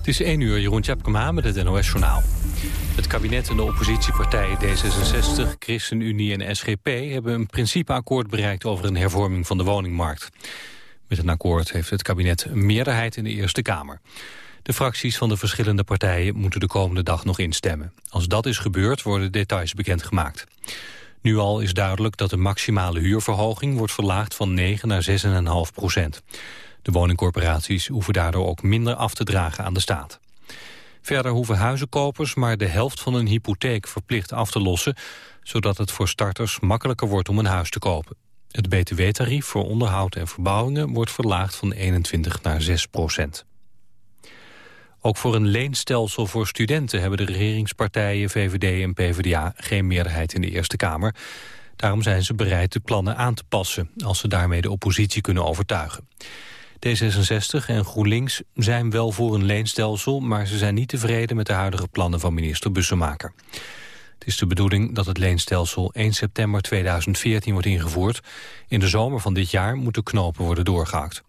Het is 1 uur, Jeroen Tjepkema met het NOS-journaal. Het kabinet en de oppositiepartijen D66, ChristenUnie en SGP... hebben een principeakkoord bereikt over een hervorming van de woningmarkt. Met een akkoord heeft het kabinet een meerderheid in de Eerste Kamer. De fracties van de verschillende partijen moeten de komende dag nog instemmen. Als dat is gebeurd, worden details bekendgemaakt. Nu al is duidelijk dat de maximale huurverhoging wordt verlaagd van 9 naar 6,5 procent. De woningcorporaties hoeven daardoor ook minder af te dragen aan de staat. Verder hoeven huizenkopers maar de helft van hun hypotheek verplicht af te lossen, zodat het voor starters makkelijker wordt om een huis te kopen. Het btw-tarief voor onderhoud en verbouwingen wordt verlaagd van 21 naar 6 procent. Ook voor een leenstelsel voor studenten hebben de regeringspartijen VVD en PvdA geen meerderheid in de Eerste Kamer. Daarom zijn ze bereid de plannen aan te passen, als ze daarmee de oppositie kunnen overtuigen. D66 en GroenLinks zijn wel voor een leenstelsel... maar ze zijn niet tevreden met de huidige plannen van minister Bussemaker. Het is de bedoeling dat het leenstelsel 1 september 2014 wordt ingevoerd. In de zomer van dit jaar moeten knopen worden doorgehakt.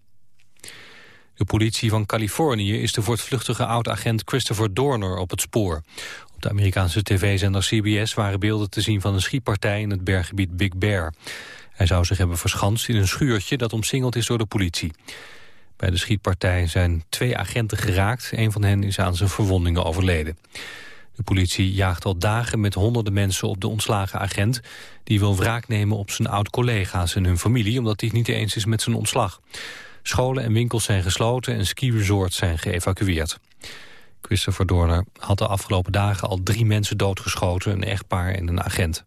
De politie van Californië is de voortvluchtige oud-agent Christopher Dorner op het spoor. Op de Amerikaanse tv-zender CBS waren beelden te zien van een schietpartij in het berggebied Big Bear. Hij zou zich hebben verschanst in een schuurtje dat omsingeld is door de politie. Bij de schietpartij zijn twee agenten geraakt. Een van hen is aan zijn verwondingen overleden. De politie jaagt al dagen met honderden mensen op de ontslagen agent... die wil wraak nemen op zijn oud-collega's en hun familie... omdat hij het niet eens is met zijn ontslag. Scholen en winkels zijn gesloten en ski-resorts zijn geëvacueerd. Christopher Dorner had de afgelopen dagen al drie mensen doodgeschoten... een echtpaar en een agent.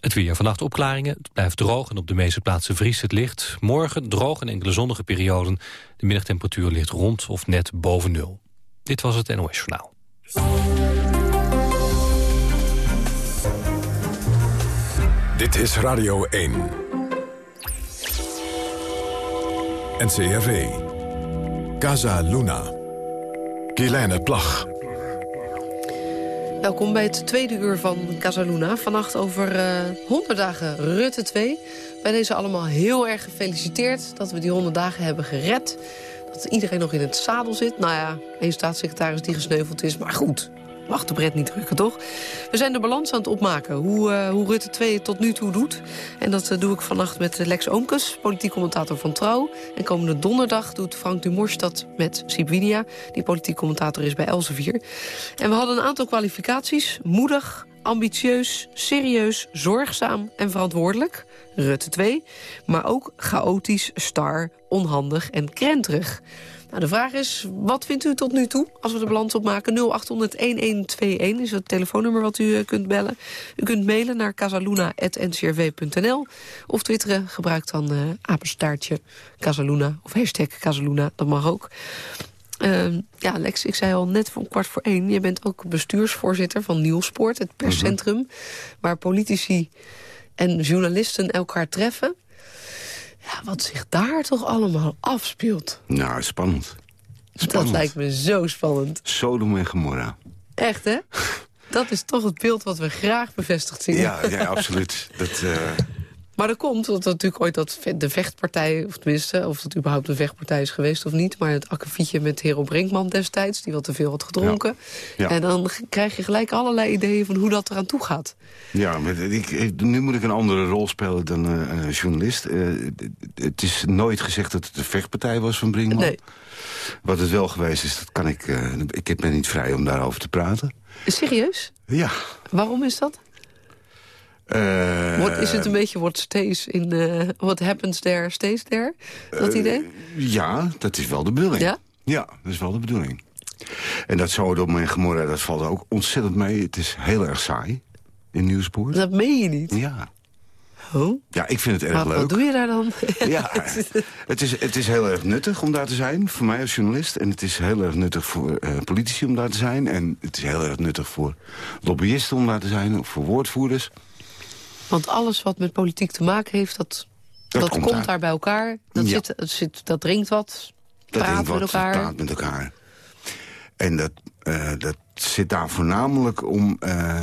Het weer. Vannacht opklaringen. Het blijft droog en op de meeste plaatsen vriest het licht. Morgen droog en enkele zonnige perioden. De middagtemperatuur ligt rond of net boven nul. Dit was het NOS Journaal. Dit is Radio 1. NCRV. Casa Luna. Kielijne Plag. Welkom bij het tweede uur van Casaluna. Vannacht over uh, 100 dagen Rutte 2. Bij deze allemaal heel erg gefeliciteerd dat we die 100 dagen hebben gered. Dat iedereen nog in het zadel zit. Nou ja, één staatssecretaris die gesneuveld is, maar goed mag de bret niet drukken, toch? We zijn de balans aan het opmaken, hoe, uh, hoe Rutte 2 het tot nu toe doet. En dat uh, doe ik vannacht met Lex Oomkes, politiek commentator van Trouw. En komende donderdag doet Frank Dumors dat met Sibwinia... die politiek commentator is bij Elsevier. En we hadden een aantal kwalificaties. Moedig, ambitieus, serieus, zorgzaam en verantwoordelijk. Rutte 2. Maar ook chaotisch, star, onhandig en krenterig. Nou, de vraag is, wat vindt u tot nu toe als we de balans opmaken? 0800-1121 is het telefoonnummer wat u eh, kunt bellen. U kunt mailen naar casaluna.ncrv.nl of twitteren. Gebruik dan uh, apenstaartje Casaluna of hashtag Casaluna, dat mag ook. Uh, ja, Lex, ik zei al net van kwart voor één... je bent ook bestuursvoorzitter van Nieuwsport, het perscentrum... Mhm. waar politici en journalisten elkaar treffen. Ja, wat zich daar toch allemaal afspeelt. Nou, spannend. spannend. Dat lijkt me zo spannend. Sodom en Gomorra. Echt, hè? Dat is toch het beeld wat we graag bevestigd zien. Ja, ja absoluut. Dat, uh... Maar dat komt dat natuurlijk ooit dat de vechtpartij... of tenminste, of dat überhaupt een vechtpartij is geweest of niet... maar het akkefietje met Hero Brinkman destijds... die wat te veel had gedronken. Ja. Ja. En dan krijg je gelijk allerlei ideeën van hoe dat eraan toe gaat. Ja, maar ik, nu moet ik een andere rol spelen dan uh, journalist. Uh, het is nooit gezegd dat het een vechtpartij was van Brinkman. Nee. Wat het wel geweest is, dat kan ik... Uh, ik ben niet vrij om daarover te praten. Serieus? Ja. Waarom is dat? Uh, What, is het een beetje what stays in uh, what happens there stays there? Dat uh, idee? Ja, dat is wel de bedoeling. Ja? Ja, dat is wel de bedoeling. En dat Sodom en Gomorra, dat valt ook ontzettend mee. Het is heel erg saai in Nieuwspoort. Dat meen je niet? Ja. Oh? Ja, ik vind het erg maar, leuk. Wat doe je daar dan? ja, het is, het is heel erg nuttig om daar te zijn, voor mij als journalist. En het is heel erg nuttig voor uh, politici om daar te zijn. En het is heel erg nuttig voor lobbyisten om daar te zijn, of voor woordvoerders. Want alles wat met politiek te maken heeft, dat, dat, dat komt, komt daar. bij elkaar. Dat, ja. zit, dat, zit, dat drinkt wat, dat praat wat, met elkaar. praat met elkaar. En dat, uh, dat zit daar voornamelijk om uh,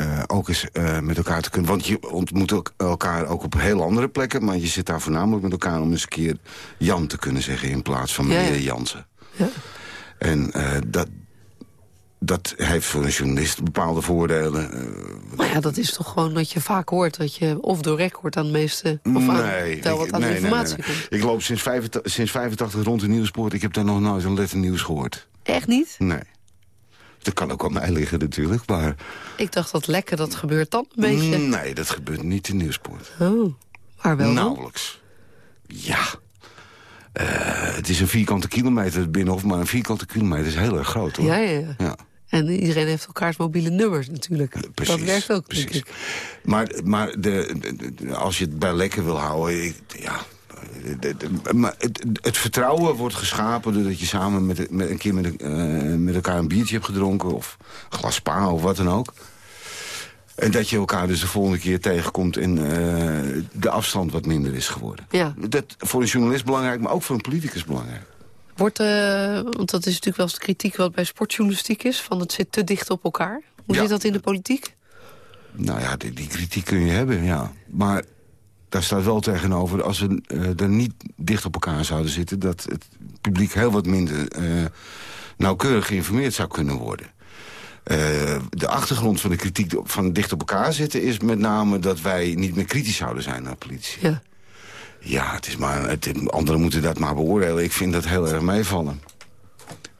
uh, ook eens met elkaar te kunnen... Want je ontmoet ook elkaar ook op heel andere plekken... maar je zit daar voornamelijk met elkaar om eens een keer Jan te kunnen zeggen... in plaats van meneer ja, ja. Jansen. Ja. En uh, dat, dat heeft voor een journalist bepaalde voordelen. Uh, maar ja, dat is toch gewoon dat je vaak hoort... dat je of door record aan de meeste... of nee, aan, wat aan nee, informatie nee, komt. Ik loop sinds 85, sinds 85 rond de nieuwspoort. Ik heb daar nog nooit een letter nieuws gehoord. Echt niet? Nee. Dat kan ook aan mij liggen natuurlijk, maar... Ik dacht dat lekker, dat gebeurt dan een beetje. Nee, dat gebeurt niet in Nieuwspoort. Oh, maar wel dan? Nauwelijks. Ja. Uh, het is een vierkante kilometer Binnenhof, maar een vierkante kilometer is heel erg groot, hoor. Ja, ja, ja. ja. En iedereen heeft elkaars mobiele nummers natuurlijk. Precies, dat werkt ook, precies. Maar, maar de, de, als je het bij lekker wil houden... Ik, ja, de, de, maar het, het, vertrouwen wordt geschapen doordat je samen met, met een keer met, uh, met, elkaar een biertje hebt gedronken... of een glas spa of wat dan ook. En dat je elkaar dus de volgende keer tegenkomt en uh, de afstand wat minder is geworden. Ja. Dat voor een journalist belangrijk, maar ook voor een politicus belangrijk. Wordt, uh, want dat is natuurlijk wel eens de kritiek wat bij sportjournalistiek is... van het zit te dicht op elkaar. Hoe Ja. zit dat in de politiek? Nou ja, die, die kritiek kun je hebben, ja. Maar daar staat wel tegenover, als we uh, er niet dicht op elkaar zouden zitten... dat het publiek heel wat minder uh, nauwkeurig geïnformeerd zou kunnen worden. Uh, de achtergrond van de kritiek van dicht op elkaar zitten... is met name dat wij niet meer kritisch zouden zijn naar politici. Ja. Ja, het is maar, het, anderen moeten dat maar beoordelen. Ik vind dat heel erg meevallen.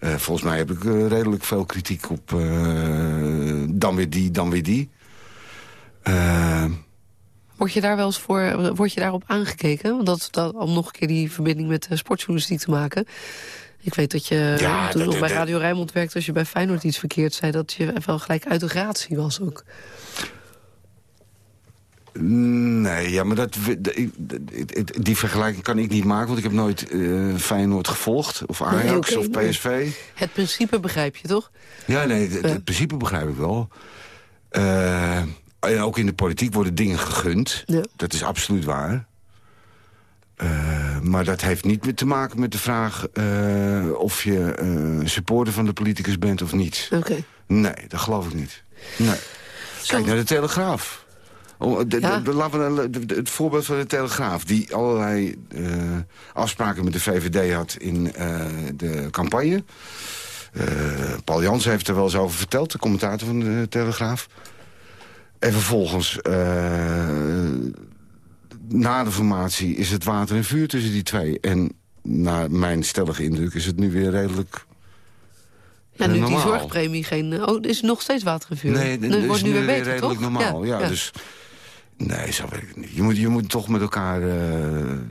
Uh, volgens mij heb ik uh, redelijk veel kritiek op uh, dan weer die, dan weer die. Word je daar wel eens voor, word je daarop aangekeken? Want dat, dat, om nog een keer die verbinding met sportjournalistiek te maken. Ik weet dat je Ja, toen nog bij Radio Rijnmond werkte... als je bij Feyenoord iets verkeerd zei... dat je wel gelijk uit de gratie was ook. Nee, ja, maar dat, die, vergelijking kan ik niet maken... want ik heb nooit uh, Feyenoord gevolgd, of Ajax, of nee. PSV. Het principe begrijp je, toch? Ja, nee, het, het principe begrijp ik wel. Uh, en ook in de politiek worden dingen gegund. Ja. Dat is absoluut waar. Uh, maar dat heeft niet meer te maken met de vraag... of je supporter van de politicus bent of niet. Oké. Nee, dat geloof ik niet. Nee. Kijk naar de Telegraaf. Oh, de, Ja. het voorbeeld van de Telegraaf... die allerlei eh, afspraken met de VVD had in eh, de campagne. Eh, Paul Jans heeft er wel eens over verteld, de commentator van de Telegraaf. En vervolgens, na de formatie, is het water en vuur tussen die twee. En naar mijn stellige indruk is het nu weer redelijk... Ja, nu die zorgpremie geen... Oh, is nog steeds water en vuur? Nee, dat wordt is nu weer beter, redelijk toch? normaal. Ja, dus... Nee, zo werkt het niet. Je moet, je moet toch met elkaar... eh,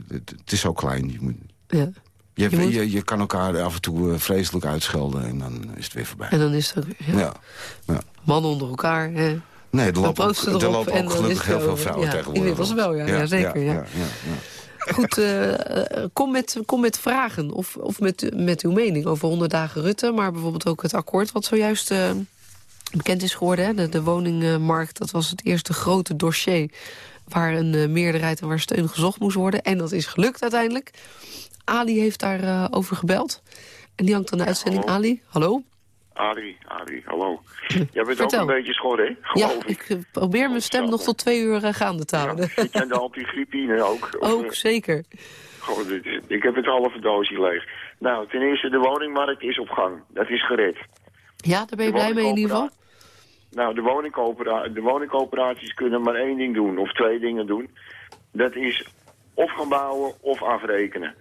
het, het is zo klein. Je, moet, ja. je, Je moet- je, je kan elkaar af en toe eh, vreselijk uitschelden... en dan is het weer voorbij. En dan is het ook... Ja. Ja. ja. Mannen onder elkaar, hè? Nee, er lopen ook, er lopen ook gelukkig heel veel vrouwen Ja, tegenwoordig. inmiddels wel, ja. Ja, zeker, ja. ja, ja. Goed, eh, kom, met, kom met vragen of, of met, met uw mening over 100 dagen Rutte... maar bijvoorbeeld ook het akkoord wat zojuist bekend is geworden. Hè? De, de woningmarkt, dat was het eerste grote dossier... waar een eh, meerderheid en waar steun gezocht moest worden. En dat is gelukt uiteindelijk. Ali heeft daarover over gebeld. En die hangt aan de uitzending. hallo. Ali, hallo? Adi, Adi, hallo. Jij bent Vertel. ook een beetje schor, hè? Ja, Geloof ik. ik eh, probeer mijn stem nog tot twee uur eh, gaande te houden. Ja, jij aan de antigriepine ook? Ook, eh, zeker. is- ik heb het halve doosje leeg. Nou, ten eerste, de woningmarkt is op gang. Dat is gered. Ja, daar ben je blij mee in ieder geval? Nou, de, woningcoöpera woningcoöperaties kunnen maar één ding doen, of twee dingen doen. Dat is of gaan bouwen of afrekenen.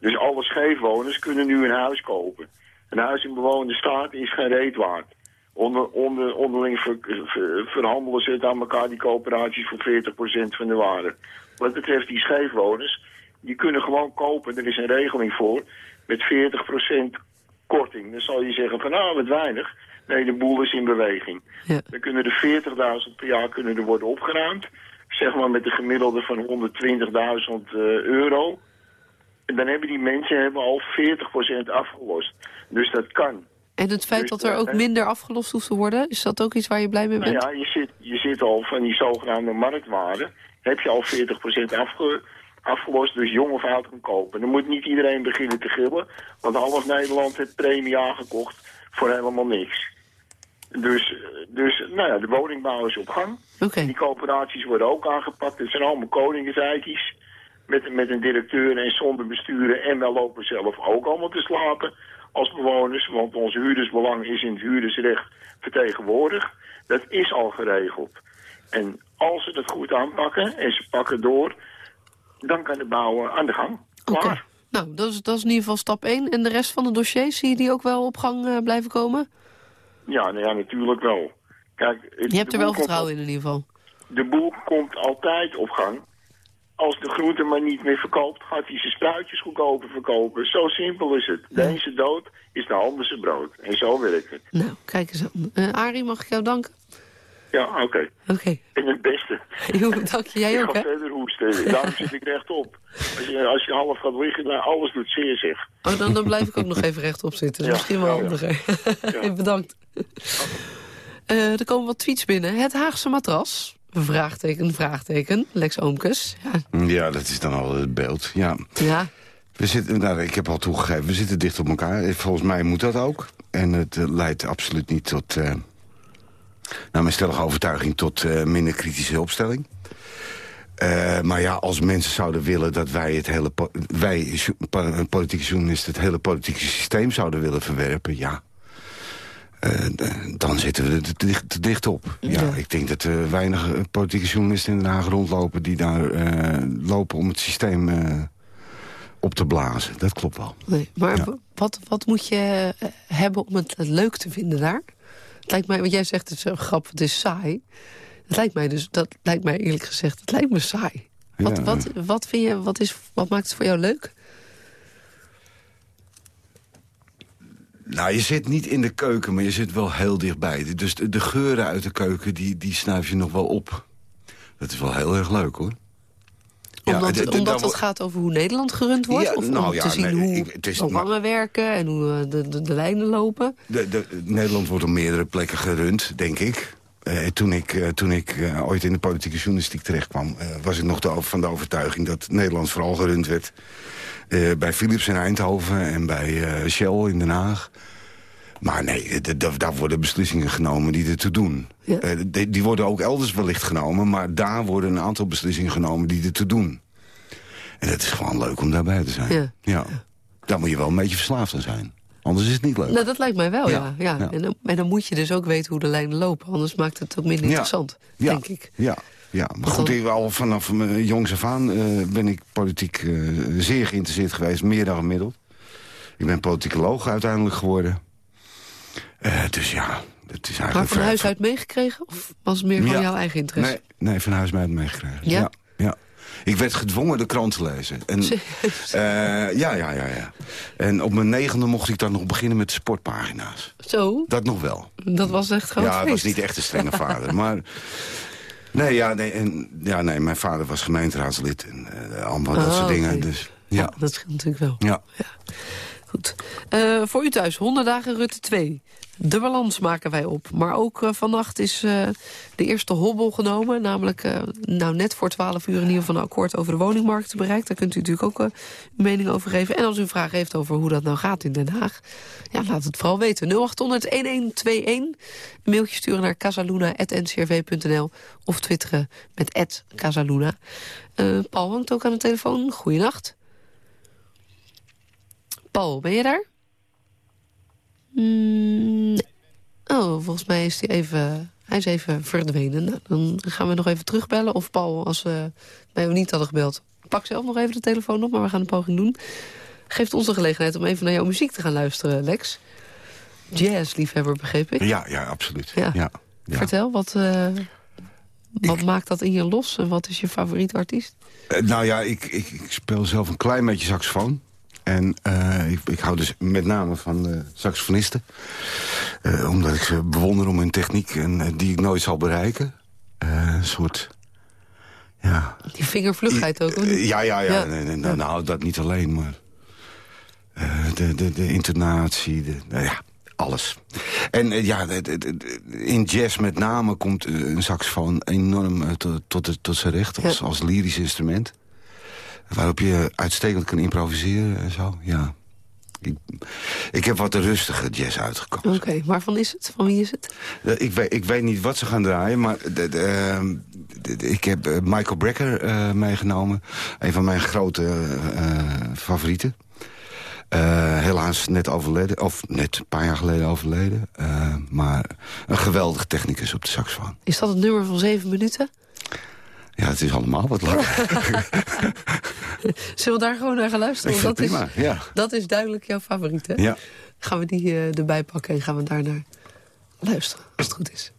Dus alle scheefwoners kunnen nu een huis kopen. Een huis in bewoonde staat is geen reet waard. Onder, onder, onderling ver- ver- verhandelen ze het aan elkaar, die coöperaties, voor 40% van de waarde. Wat betreft die scheefwoners, die kunnen gewoon kopen. Er is een regeling voor, met 40% korting. Dan zal je zeggen van, nou, wat weinig. Nee, de boel is in beweging. Ja. Dan kunnen er 40.000 per jaar kunnen er worden opgeruimd. Zeg maar met een gemiddelde van 120.000 eh, euro. En dan hebben die mensen hebben al 40% afgelost. Dus dat kan. En het feit Dus, dat er eh, ook minder afgelost hoeft te worden... is dat ook iets waar je blij mee Nou bent? ja, je zit, je zit al van die zogenaamde marktwaarde. Heb je al 40% afge, afgelost, dus jong of oud kan kopen. Dan moet niet iedereen beginnen te gillen. Want half Nederland heeft premie aangekocht voor helemaal niks. Dus, dus nou ja, de woningbouw is op gang. Die coöperaties worden ook aangepakt. Het zijn allemaal koningseitjes. met, met een directeur en zonder besturen. En wij lopen zelf ook allemaal te slapen als bewoners. Want ons huurdersbelang is in het huurdersrecht vertegenwoordigd. Dat is al geregeld. En als ze het goed aanpakken en ze pakken door... dan kan de bouw aan de gang. Klaar. Nou, dat is, dat is in ieder geval stap 1. En de rest van de dossiers, zie je die ook wel op gang uh, blijven komen? Ja, nou ja, natuurlijk wel. Kijk, je hebt er wel vertrouwen in in ieder geval. De boel komt altijd op gang. Als de groente maar niet meer verkoopt, gaat hij zijn spruitjes goedkoper verkopen. Zo simpel is het. De ene dood is de andere brood. En zo werkt het. Nou, kijk eens aan. Uh, Arie, mag ik jou danken? Ja, oké. Okay. Oké. Okay. En het beste. Jo, dank je. Jij ik ook, ga verder hoesten. Daarom zit ik rechtop. Als je, als je half gaat liggen, nou, alles doet zeer zeg. Oh, dan, dan blijf ik ook nog even rechtop zitten. Dat is ja, misschien wel handiger. Ja. Bedankt. Uh, er komen wat tweets binnen. Het Haagse matras. Vraagteken, vraagteken. Lex Oomkes. Ja. ja, dat is dan al het beeld. Ja. ja. We zitten, nou, ik heb al toegegeven, we zitten dicht op elkaar. Volgens mij moet dat ook. En het uh, leidt absoluut niet tot... Uh, naar mijn stellige overtuiging tot uh, minder kritische opstelling. Uh, maar ja, als mensen zouden willen dat wij het hele wij politieke journalisten het hele politieke systeem zouden willen verwerpen, ja. Uh, dan zitten we er te dicht, te dicht op. Ja. ja. ik denk dat er weinig politieke journalisten in Den Haag rondlopen... die daar lopen om het systeem op te blazen. Dat klopt wel. Nee, maar ja. wat, wat moet je hebben om het leuk te vinden daar? Lijkt mij, wat jij zegt, het is een grap, het is saai. Het lijkt mij dus, dat lijkt mij eerlijk gezegd, het lijkt me saai. Wat, ja. wat, wat, vind je, wat, is, wat maakt het voor jou leuk? Nou, je zit niet in de keuken, maar je zit wel heel dichtbij. Dus de, de geuren uit de keuken, die, die snuif je nog wel op. Dat is wel heel erg leuk, hoor. Omdat, ja, de, de, omdat het gaat over hoe Nederland gerund wordt? Ja, of nou, om ja, te zien nee, hoe ik, werken en hoe de, de, de lijnen lopen? De, Nederland wordt op meerdere plekken gerund, denk ik. Uh, toen ik, uh, toen ik uh, ooit in de politieke journalistiek terechtkwam... was ik nog de, van de overtuiging dat Nederland vooral gerund werd... bij Philips in Eindhoven en bij Shell in Den Haag. Maar nee, daar worden beslissingen genomen die ertoe doen. Ja. Die, die, worden ook elders wellicht genomen... maar daar worden een aantal beslissingen genomen die ertoe doen. En het is gewoon leuk om daarbij te zijn. Ja. ja. Daar moet je wel een beetje verslaafd aan zijn. Anders is het niet leuk. Nou, dat lijkt mij wel, ja. ja. ja. En, dan, en, dan, moet je dus ook weten hoe de lijnen lopen. Anders maakt het ook minder interessant, denk ik. Ja, ja. maar goed, ik, al vanaf mijn jongs af aan uh, ben ik politiek uh, zeer geïnteresseerd geweest. Meer dan gemiddeld. Ik ben politicoloog uiteindelijk geworden. Uh, dus ja, het is eigenlijk... Maar van huis uit meegekregen? Of was het meer van jouw eigen interesse? Nee, nee van huis uit meegekregen. ja. ja. Ik werd gedwongen de krant te lezen. En, uh, ja, ja, ja, ja. En op mijn negende mocht ik dan nog beginnen met sportpagina's. Zo? Dat nog wel. Dat was echt groot Ja, het was niet echt een strenge vader. Maar nee, ja, nee, en, ja, nee, mijn vader was gemeenteraadslid. En uh, allemaal dat oh, soort dingen. Dus, ja. dat scheelt natuurlijk wel. Ja. ja. Goed. Uh, voor u thuis, 100 dagen Rutte 2. De balans maken wij op. Maar ook uh, vannacht is uh, de eerste hobbel genomen. Namelijk nou, net voor 12 uur in ieder geval een akkoord over de woningmarkt bereikt. Daar kunt u natuurlijk ook uw mening over geven. En als u een vraag heeft over hoe dat nou gaat in Den Haag... ja, laat het vooral weten. 0800-1121. Een mailtje sturen naar casaluna.ncrv.nl of twitteren met Casaluna. Paul hangt ook aan de telefoon. Goeienacht. Paul, ben je daar? Mm, oh, volgens mij is hij even, hij is even verdwenen. Nou, dan gaan we nog even terugbellen. Of Paul, als we mij niet hadden gebeld. Pak zelf nog even de telefoon op, maar we gaan een poging doen. Geeft ons de gelegenheid om even naar jouw muziek te gaan luisteren, Lex. Jazz-liefhebber, begreep ik? Ja, ja absoluut. Ja. ja, Vertel, wat, uh, wat maakt dat in je los? En wat is je favoriete artiest? Uh, nou ja, ik, ik, ik, speel zelf een klein beetje saxofoon. En uh, ik, ik, hou dus met name van uh, saxofonisten. Uh, omdat ik ze bewonder om hun techniek en die ik nooit zal bereiken. een soort... Ja. Die vingervlugheid ook, hoor. ja, ja, ja. ja. Nee, nee, nou, nou, dat niet alleen, maar... de, de, de intonatie, de, nou ja, alles. En ja, in jazz met name komt een saxofoon enorm tot, tot, tot zijn recht... als, als lyrisch instrument. Waarop je uitstekend kan improviseren en zo, ja. Ik, Ik heb wat rustige jazz uitgekomen. Oké, waarvan is het? Van wie is het? Uh, ik, weet, ik weet niet wat ze gaan draaien, maar de, de, ehm, de, ik heb uh, Michael Brecker uh, meegenomen. Een van mijn grote favorieten. helaas net overleden, of net een paar jaar geleden overleden. maar een geweldig technicus op de saxofoon. Is dat het nummer van zeven minuten? Ja, het is allemaal wat langer. Zullen we daar gewoon naar gaan luisteren? Ik dat, prima, is, ja. dat is duidelijk jouw favoriet, hè? Ja. Gaan we die uh, erbij pakken en gaan we daar naar luisteren, als het goed is.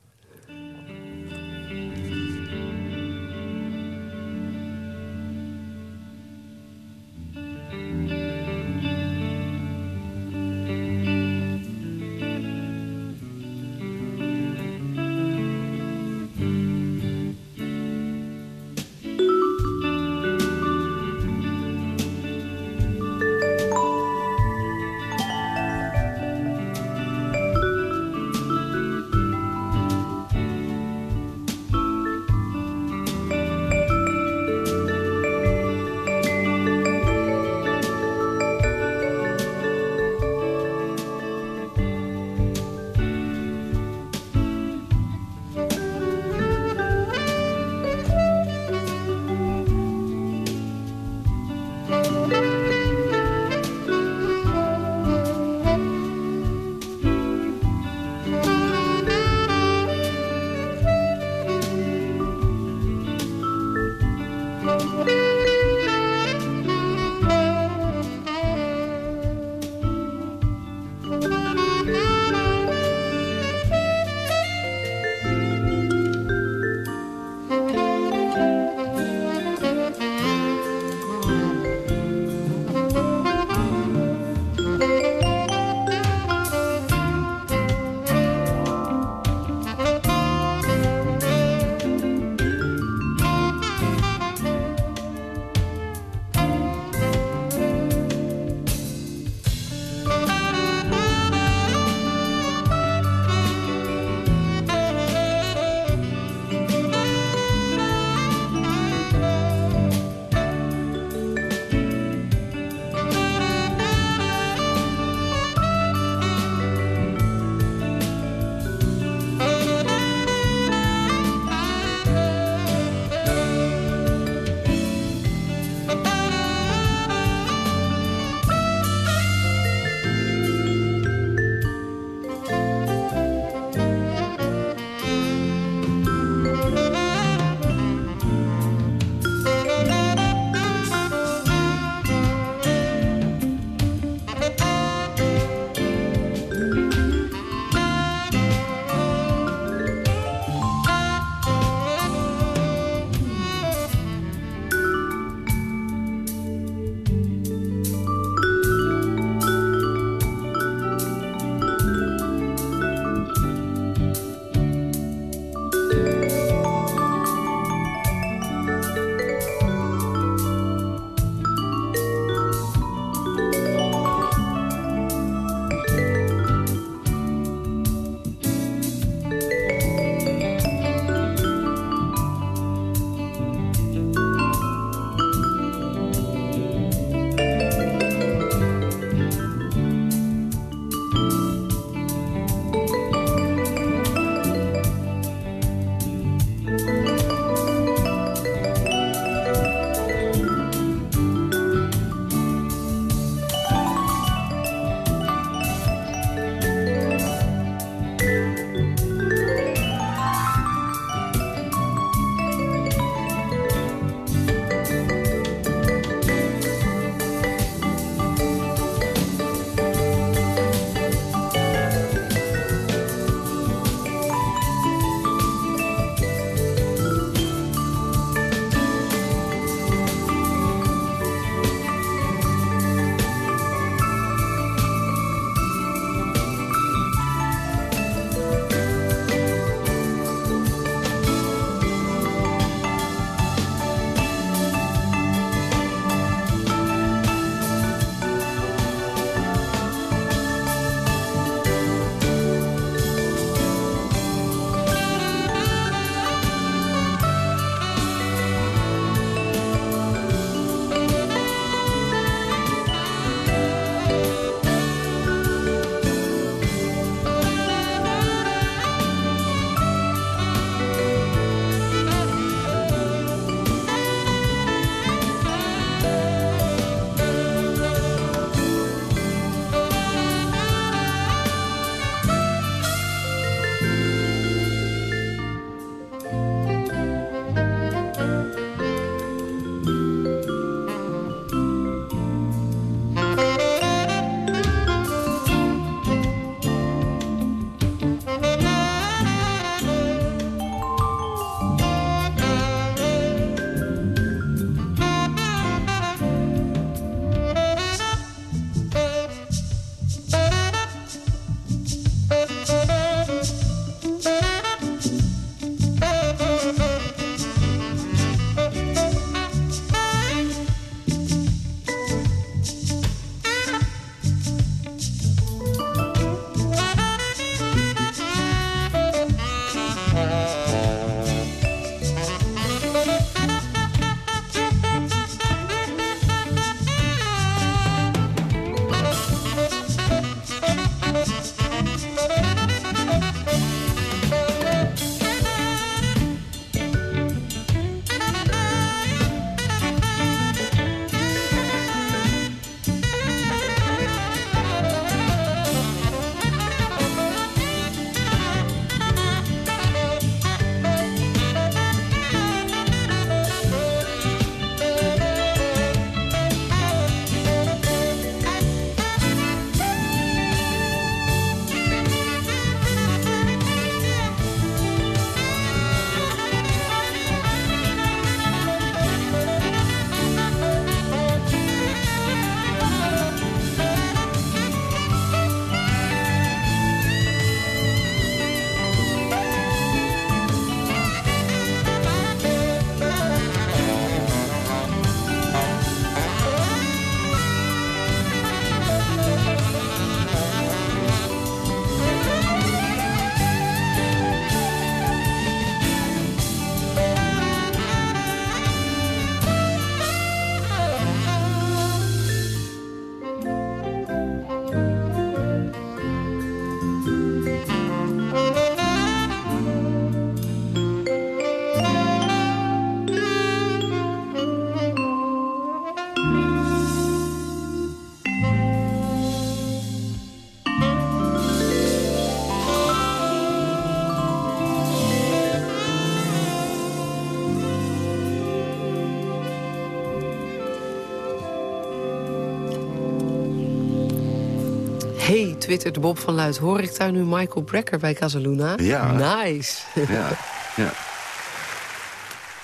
Twittert Bob van Luid. Hoor ik daar nu Michael Brecker bij Casaluna? Ja. Nice. Ja, ja.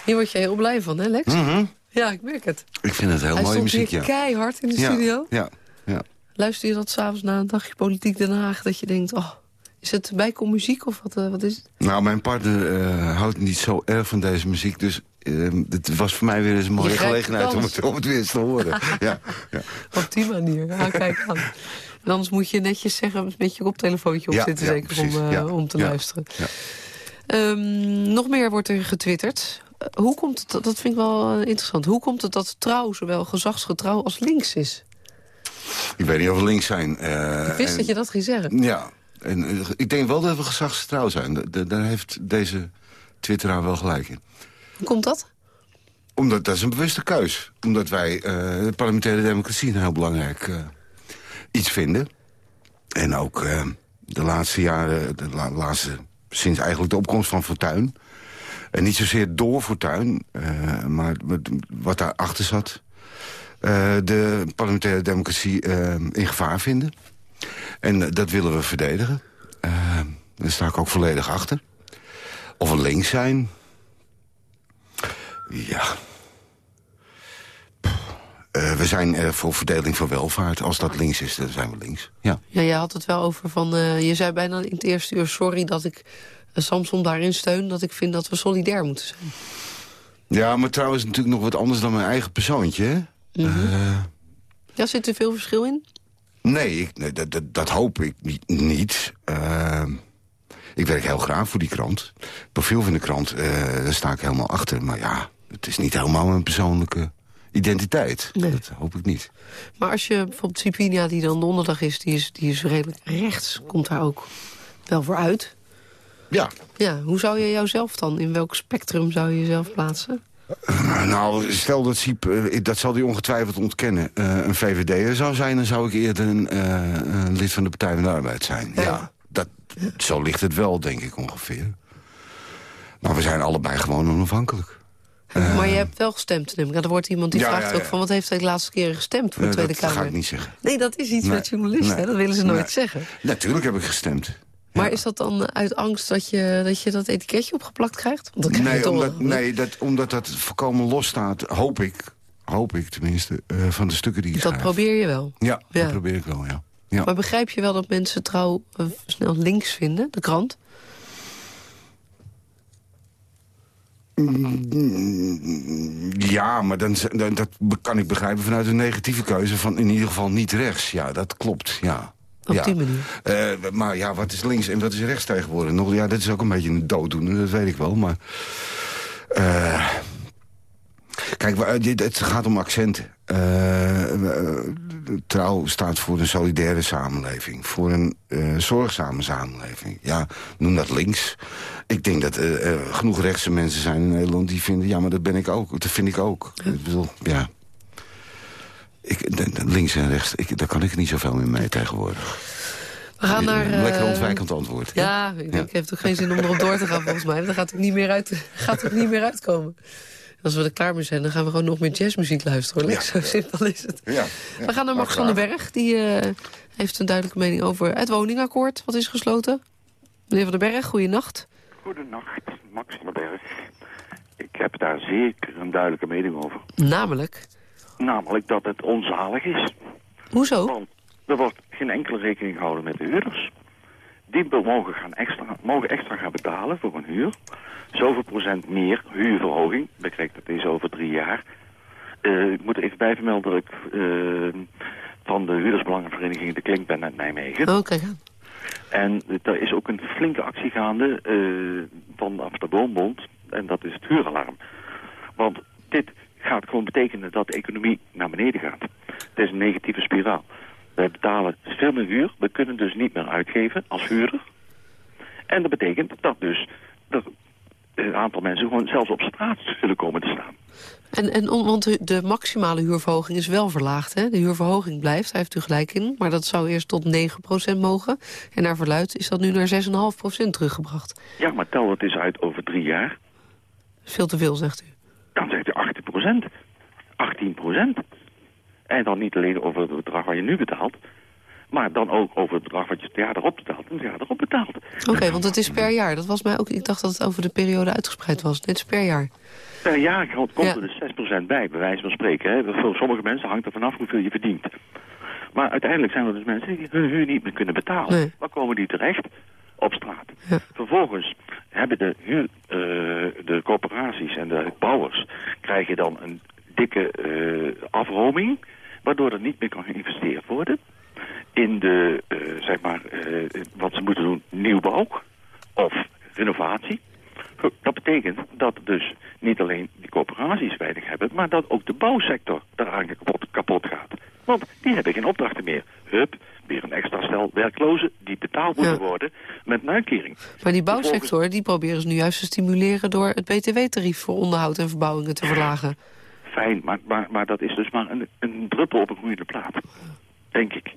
Hier word je heel blij van, hè Lex? Mhm. Ja, ik merk het. Ik vind het heel Hij mooie muziek, ja. keihard in de ja. studio. Ja, ja. Luister je dat s'avonds na een dagje politiek Den Haag... dat je denkt, oh, is het bijkommuziek of wat, eh, wat is het? Nou, mijn partner eh, houdt niet zo erg van deze muziek, dus... eh, het was voor mij weer eens een mooie de gelegenheid om het, om het weer eens te horen. ja, ja. Op die manier. Ja, kijk aan. En anders moet je netjes zeggen met je koptelefoontje op Ja, zitten... ja, zeker precies. om, eh, om te luisteren. ja. Ehm, nog meer wordt er getwitterd. Eh, hoe komt het, dat vind ik wel eh, interessant. Hoe komt het dat trouw zowel gezagsgetrouw als links is? Ik weet niet of we links zijn. Ik wist en- dat je dat ging zeggen. Ja, en ik denk wel dat we gezagstrouw zijn. Da- da- Daar heeft deze twitteraar wel gelijk in. Hoe komt dat? Omdat dat is een bewuste keus. Omdat wij de parlementaire democratie een heel belangrijk iets vinden. En ook eh, de laatste jaren, de la- laatste, sinds eigenlijk de opkomst van Fortuyn... en niet zozeer door Fortuyn, eh, maar wat, daarachter zat... eh, de parlementaire democratie in gevaar vinden. En dat willen we verdedigen. Daar sta ik ook volledig achter. Of we links zijn... Ja, eh, we zijn eh, voor verdeling van welvaart. Als dat links is, dan zijn we links. Ja. Ja, je had het wel over van... eh, je zei bijna in het eerste uur... sorry dat ik Samson daarin steun... dat ik vind dat we solidair moeten zijn. ja, maar trouwens natuurlijk nog wat anders dan mijn eigen persoontje. Eh, Ja, zit er veel verschil in? nee, ik, nee dat, dat, dat hoop ik niet. niet. Ik werk heel graag voor die krant. Het profiel van de krant, daar sta ik helemaal achter. Maar ja, het is niet helemaal mijn persoonlijke identiteit. Nee. Dat hoop ik niet. Maar als je bijvoorbeeld Cipinia, die dan donderdag is... die is, die is redelijk rechts, komt daar ook wel voor uit. Ja, Ja, hoe zou je jouzelf dan... in welk spectrum zou je jezelf plaatsen? Nou, stel dat Siep, eh, dat zal hij ongetwijfeld ontkennen, eh, een VVD'er zou zijn... dan zou ik eerder een, eh, een lid van de Partij van de Arbeid zijn. Ja. Ja, dat, zo ligt het wel, denk ik ongeveer. Maar we zijn allebei gewoon onafhankelijk. Maar je hebt wel gestemd, neem ik. Er wordt iemand die ja, vraagt ja, ook van... wat heeft hij de laatste keren gestemd voor de Eh, Tweede dat Kamer? ga ik niet zeggen. Nee, dat is iets Nee. met journalisten, Nee. dat willen ze nooit Nee. zeggen. Natuurlijk heb ik gestemd. Maar is dat dan uit angst dat je dat, je dat etiketje opgeplakt krijgt? Want dat krijg je Nee, toch omdat, nee dat, omdat dat volkomen los staat, hoop ik... hoop ik tenminste, eh, van de stukken die ik Dat probeer je wel. Ja, dat probeer ik wel, ja. ja. Maar begrijp je wel dat mensen trouw eh, snel links vinden, de krant? Ja, maar dan, dan, dat kan ik begrijpen vanuit een negatieve keuze van in ieder geval niet rechts. Ja, dat klopt, ja. Op ja. die manier. Eh, maar ja, wat is links en wat is rechts tegenwoordig? Nog, ja, dat is ook een beetje een dooddoener, dat weet ik wel. Maar eh, kijk, dit- het gaat om accenten. Eh, eh, trouw staat voor een solidaire samenleving. Voor een eh, zorgzame samenleving. Ja, noem dat links. Ik denk dat eh, er genoeg rechtse mensen zijn in Nederland die vinden... ja, maar dat ben ik ook. Dat vind ik ook. Ik bedoel, ja... Ik, links en rechts, ik, daar kan ik niet zoveel meer mee tegenwoordig. We gaan naar... Een Lekker eh, ontwijkend antwoord. Ja, ik heeft ook geen zin om erop door te gaan volgens mij. Dat gaat ook niet meer, uit, gaat ook niet meer uitkomen. Als we er klaar mee zijn, dan gaan we gewoon nog meer jazzmuziek luisteren. Hoor. Ja. Zo simpel is het. Ja, ja. We gaan naar Max van den. Berg. Die eh, heeft een duidelijke mening over het woningakkoord. Wat is gesloten? Meneer van den Berg, goeienacht. Goedenacht, Max van den Berg. Ik heb daar zeker een duidelijke mening over. Namelijk, Namelijk dat het onzalig is. hoezo? Want er wordt geen enkele rekening gehouden met de huurders. Die mogen, gaan extra, mogen extra gaan betalen voor een huur. Zoveel procent meer huurverhoging. Bekijk dat is over drie jaar. Eh, ik moet even bij vermelden dat ik eh, van de huurdersbelangenvereniging De Klink ben uit Nijmegen. Oh, kijk aan. En er is ook een flinke actie gaande eh, van de Amsterdam En dat is het huuralarm. Want dit gaat gewoon betekenen dat de economie naar beneden gaat. Het is een negatieve spiraal. Wij betalen veel meer huur. We kunnen dus niet meer uitgeven als huurder. En dat betekent dat dus een aantal mensen gewoon zelfs op straat zullen komen te staan. En, en want de- maximale huurverhoging is wel verlaagd. Hè? De huurverhoging blijft, daar heeft u gelijk in. Maar dat zou eerst tot 9% mogen. En naar verluid is dat nu naar 6,5% teruggebracht. Ja, maar tel het eens uit over drie jaar. Dat veel te veel, zegt u. dan zegt u 18 procent. 18 procent. En dan niet alleen over het bedrag wat je nu betaalt, Maar dan ook over het bedrag wat je het jaar erop betaalt en het jaar erop betaalt. Oké, want het is per jaar. Dat was mij ook. Ik dacht dat het over de periode uitgespreid was. Dit is per jaar. Per jaar komt Ja. er dus 6% bij, bij wijze van spreken. Hè. Voor sommige mensen hangt er vanaf hoeveel je verdient. Maar uiteindelijk zijn er dus mensen die hun huur niet meer kunnen betalen. Nee. Waar komen die terecht? Op straat. Ja. Vervolgens hebben de, huur, eh, de corporaties en de bouwers... krijgen dan een dikke eh, afroming... waardoor er niet meer kan geïnvesteerd worden... in de, eh, zeg maar, eh, wat ze moeten doen, nieuwbouw of renovatie. Dat betekent dat dus niet alleen die corporaties weinig hebben... maar dat ook de bouwsector daaraan kapot, kapot gaat. Want die hebben geen opdrachten meer. Hup, weer een extra stel werklozen die betaald moeten Ja. worden met een uitkering. Maar die bouwsector, die proberen ze nu juist te stimuleren... door het btw-tarief voor onderhoud en verbouwingen te verlagen. Fijn, maar, maar, maar dat is dus maar een, een druppel op een gloeiende plaat. Denk ik.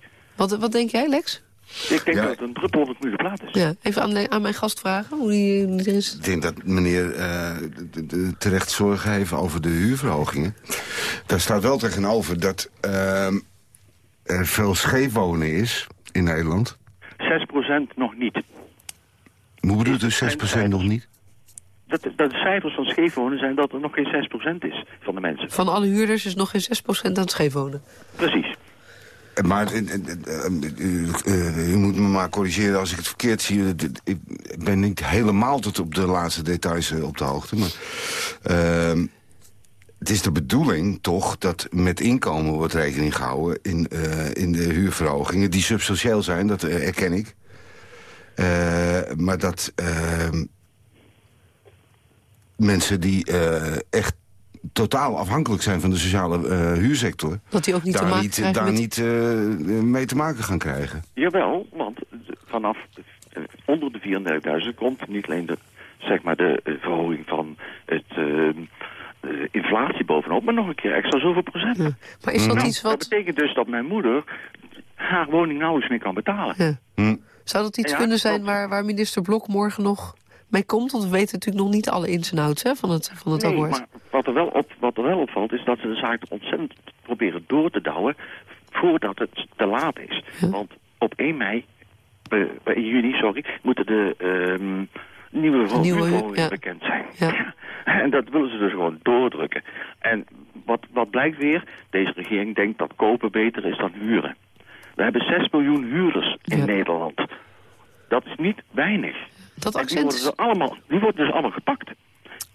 Wat, wat denk jij, Lex? Ik denk Ja. dat het een druppel op gloeiende plaat is. Ja, even aan, aan mijn gast vragen hoe die, hoe die er is. Ik denk dat meneer eh, terecht zorgen heeft over de huurverhogingen. Daar staat wel tegenover dat ehm, er veel scheefwonen is in Nederland. 6% nog niet. Hoe bedoelt u 6% nog niet? Dat, dat de cijfers van scheefwonen zijn dat er nog geen 6% is van de mensen. Van alle huurders is nog geen 6% aan het scheefwonen. Precies. Maar eh, eh, eh, u, moet me maar corrigeren als ik het verkeerd zie. Ik ben niet helemaal tot op de laatste details op de hoogte. Maar ehm, het is de bedoeling toch dat met inkomen wordt rekening gehouden... in, in de huurverhogingen, die substantieel zijn, dat erken ik. Maar dat ehm, mensen die echt totaal afhankelijk zijn van de sociale eh, huursector... Dat die ook niet te daar maken niet, krijgen daar met... niet eh, mee te maken gaan krijgen. Jawel, want vanaf eh, onder de 34.000 komt niet alleen de, zeg maar de eh, verhoging van het eh, eh, inflatie bovenop, maar nog een keer extra zoveel procent. Ja. Maar is dat Nou, iets Dat wat... betekent dus dat mijn moeder haar woning nauwelijks meer kan betalen. Ja. Hm. Zou dat iets Ja, kunnen zijn waar minister Blok morgen nog mee komt? Want we weten natuurlijk nog niet alle ins en outs hè, van het, van het Nee, akkoord. maar wat er, wel op, wat er wel opvalt is dat ze de zaak ontzettend proberen door te douwen voordat het te laat is. Want op 1 mei, eh, juni, sorry, moeten de ehm, nieuwe verhogingen ja. bekend zijn. Ja. En dat willen ze dus gewoon doordrukken. En wat, wat blijkt weer? Deze regering denkt dat kopen beter is dan huren. We hebben 6 miljoen huurders in Ja. Nederland. Dat is niet weinig. Dat En die accent worden, dus allemaal, die worden dus allemaal gepakt.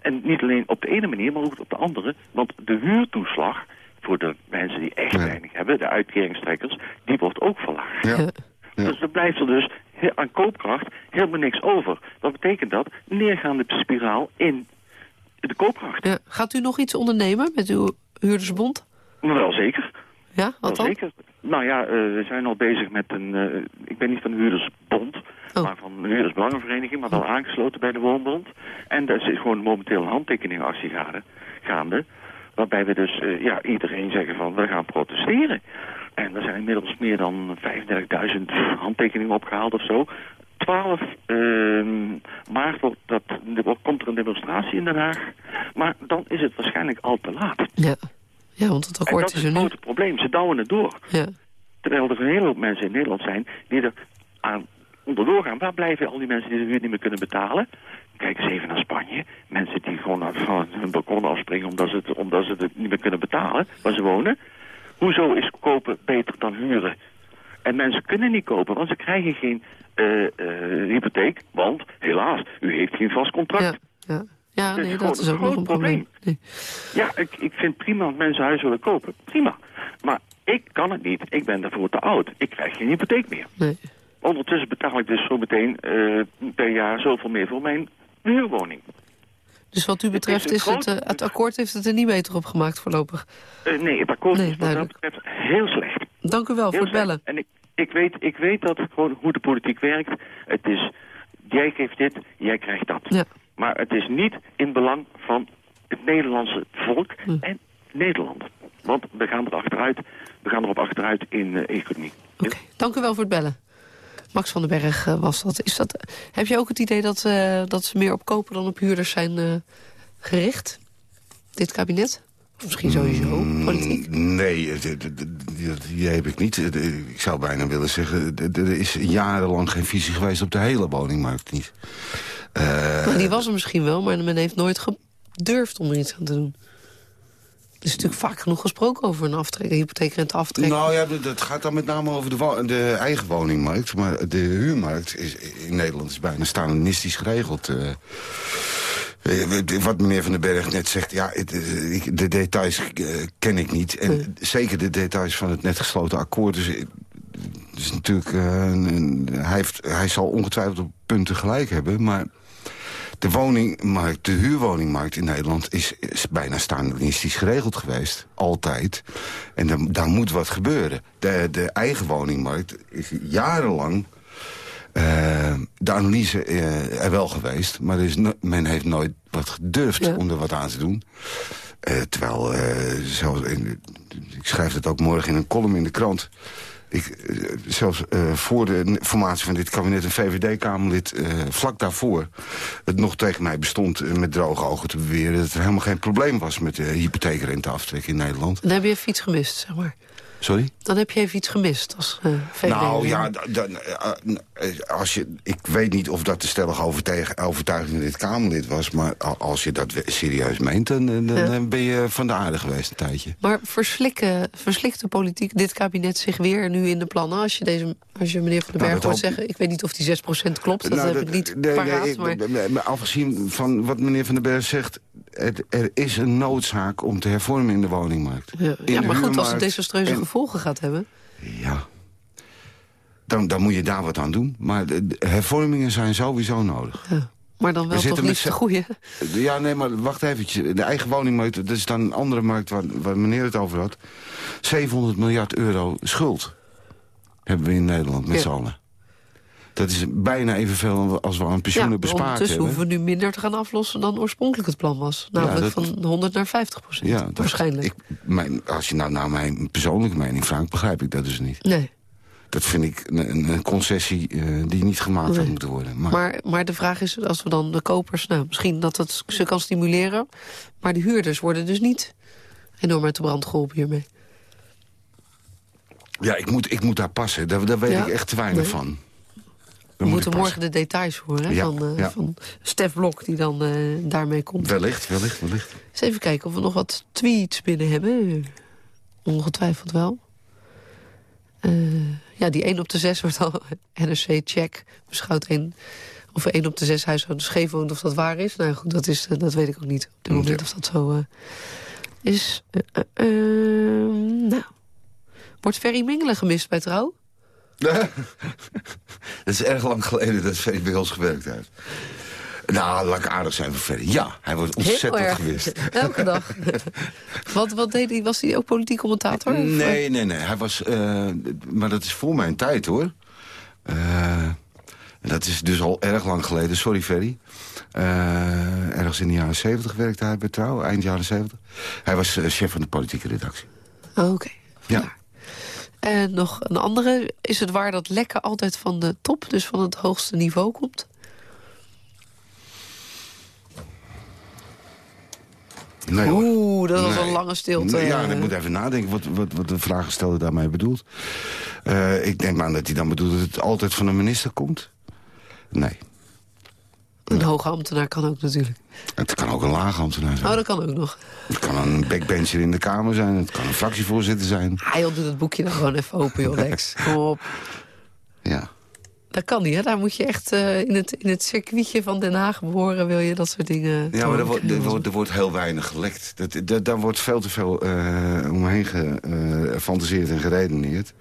En niet alleen op de ene manier, maar ook op de andere. Want de huurtoeslag voor de mensen die echt Ja. weinig hebben, de uitkeringstrekkers, die wordt ook verlaagd. Ja. Dus er blijft er dus aan koopkracht helemaal niks over. Wat betekent dat? Een neergaande spiraal in de koopkracht. Ja. Gaat u nog iets ondernemen met uw huurdersbond? Wel zeker. Ja, wat dan? zeker. Nou ja, eh, we zijn al bezig met een... eh, ik ben niet van de huurdersbond, Oh. maar van de huurdersbelangenvereniging... maar wel aangesloten bij de Woonbond. En daar is gewoon momenteel een handtekeningactie gaande. gaande waarbij we dus eh, ja, iedereen zeggen van we gaan protesteren. En er zijn inmiddels meer dan 35.000 handtekeningen opgehaald of zo. 12 ehm, maart wordt dat, komt er een demonstratie in Den Haag. Maar dan is het waarschijnlijk al te laat. Ja. Ja, want het En akkoord dat is is er het nu. grote probleem. Ze douwen het door. Ja. Terwijl er een hele hoop mensen in Nederland zijn die er aan onderdoor gaan. Waar blijven al die mensen die de huur niet meer kunnen betalen? Kijk eens even naar Spanje. Mensen die gewoon van hun balkon afspringen omdat ze, het, omdat ze het niet meer kunnen betalen waar ze wonen. Hoezo is kopen beter dan huren? En mensen kunnen niet kopen, want ze krijgen geen eh, eh, hypotheek. Want, helaas, u heeft geen vast contract. Ja. Ja. Ja, Dat is nee, dat is ook nog een probleem. Nee. Ja, ik, ik vind prima dat mensen huis willen kopen. Prima. Maar ik kan het niet. Ik ben daarvoor te oud. Ik krijg geen hypotheek meer. Nee. Ondertussen betaal ik dus zo meteen eh, per jaar zoveel meer voor mijn huurwoning. Dus wat u betreft is het, eh, het akkoord heeft het er niet beter op gemaakt voorlopig. Eh, nee, het akkoord Nee, is wat dat betreft heel slecht. Dank u wel voor het bellen. En ik, ik, weet, ik weet dat gewoon hoe de politiek werkt. Het is, jij geeft dit, jij krijgt dat. Ja. Maar het is niet in belang van het Nederlandse volk Hm. en Nederland. Want we gaan er achteruit, we gaan erop achteruit in de economie. Oké, dank u wel voor het bellen. Max van den Berg eh, was dat. Is dat. Heb je ook het idee dat, eh, dat ze meer op kopen dan op huurders zijn eh, gericht? Dit kabinet? Of misschien sowieso, politiek? Nee, eh, die, heb ik niet. Eh, Ik zou bijna willen zeggen, er is jarenlang geen visie geweest op de hele woningmarkt niet. Eh, Nou, die was er misschien wel, maar men heeft nooit gedurfd om er iets aan te doen. Er is natuurlijk vaak genoeg gesproken over een aftrek, een hypotheekrente aftrek. Nou ja, dat- gaat dan met name over de, de eigen woningmarkt. Maar de huurmarkt is, in Nederland is bijna stalinistisch geregeld. Eh, Wat meneer Van den Berg net zegt, ja, het, de details ken ik niet. En zeker de details van het net gesloten akkoord. Dus, eh, dus natuurlijk, hij, heeft, hij zal ongetwijfeld op punten gelijk hebben. Maar de woningmarkt, de huurwoningmarkt in Nederland is, is bijna stalinistisch geregeld geweest. Altijd. En daar, daar moet wat gebeuren. De, de eigen woningmarkt is jarenlang eh, de analyse eh, er wel geweest. Maar is no- men heeft nooit wat gedurfd Ja. om er wat aan te doen. Eh, terwijl, in, ik schrijf het ook morgen in een column in de krant... Ik, eh, zelfs eh, voor de formatie van dit kabinet een VVD-Kamerlid... eh, vlak daarvoor het nog tegen mij bestond met droge ogen te beweren... dat er helemaal geen probleem was met de hypotheekrenteaftrek in Nederland. Dan heb je even iets gemist, zeg maar. Sorry? Dan heb je even iets gemist als uh. Nou ja, dan, uh, als je, ik weet niet of dat de stellige overtuiging van dit Kamerlid was... maar als je dat serieus meent, dan, dan ja. ben je van de aarde geweest een tijdje. Maar verslikken, verslikt de politiek dit kabinet zich weer nu in de plannen? Als je, deze, als je meneer Van den Berg nou, hoort zeggen... ik weet niet of die 6% klopt, dat nou, heb ik niet nee, paraat. Nee, maar... maar afgezien van wat meneer Van den Berg zegt... Het, er is een noodzaak om te hervormen in de woningmarkt. Ja, ja maar goed, als het desastreuze gevolgen gaat hebben... Ja, dan, dan moet je daar wat aan doen. Maar de, de hervormingen zijn sowieso nodig. Ja, maar dan wel toch niet de goede? Ja, nee, maar wacht eventjes. De eigen woningmarkt, dat is dan een andere markt waar, waar meneer het over had. 700 miljard euro schuld hebben we in Nederland met ja. z'n allen. Dat is bijna evenveel als we aan pensioenen ja, bespaard hebben. Dus hoeven we nu minder te gaan aflossen dan oorspronkelijk het plan was. Namelijk ja, dat, van 100 naar 50 procent, ja, waarschijnlijk. Ik, mijn, als je nou naar mijn persoonlijke mening vraagt, begrijp ik dat dus niet. Nee. Dat vind ik een, een concessie uh, die niet gemaakt nee. had moeten worden. Maar... maar... Maar, de vraag is, als we dan de kopers... Nou, misschien dat het ze kan stimuleren. Maar de huurders worden dus niet enorm uit de brand geholpen hiermee. Ja, ik moet, ik moet daar passen. Daar, daar weet ja? ik echt te weinig nee. van. We moeten morgen de details horen ja, van, uh, ja. van Stef Blok die dan uh, daarmee komt. Wellicht, wellicht, wellicht. Eens even kijken of we nog wat tweets binnen hebben. Ongetwijfeld wel. Uh, ja, die 1 op de 6 wordt al NRC-check beschouwd. Een, of 1 op de 6 huishoudens scheef woont of dat waar is. Nou goed, dat, is, dat weet ik ook niet op dit moment of dat zo is. nou. Wordt Ferry Mingelen gemist bij Trouw? dat is erg lang geleden dat Ferry bij ons gewerkt heeft. Nou, laat ik aardig zijn voor Ferry. Ja, hij wordt ontzettend gewist. Elke dag. wat, wat deed hij? Was hij ook politiek commentator? Nee, nee, nee. Hij was... Uh, maar dat is voor mijn tijd, hoor. Uh, dat is dus al erg lang geleden. Sorry, Ferry. Uh, ergens in de jaren 70 werkte hij bij Trouw. Eind jaren 70. Hij was chef van de politieke redactie. Oh, Oké. Okay. Ja. En nog een andere. Is het waar dat lekken altijd van de top, dus van het hoogste niveau komt? Nee, Oeh, dat was nee. een lange stilte. Ja, ik moet even nadenken wat, wat, wat de vragensteller daarmee bedoelt. Uh, ik denk maar dat hij dan bedoelt dat het altijd van een minister komt. Nee. Een hoge ambtenaar kan ook natuurlijk. Het kan ook een lage ambtenaar zijn. Oh, dat kan ook nog. Het kan een backbencher in de Kamer zijn. Het kan een fractievoorzitter zijn. Ah, joh, doe dat boekje dan gewoon even open, joh, Lex. Kom op. Ja. Dat kan niet, hè? Daar moet je echt uh, in, het, in het circuitje van Den Haag behoren... wil je dat soort dingen... Ja, maar er wordt, er, wordt, er wordt heel weinig gelekt. Dat, dat, daar wordt veel te veel uh, omheen gefantaseerd uh, en geredeneerd.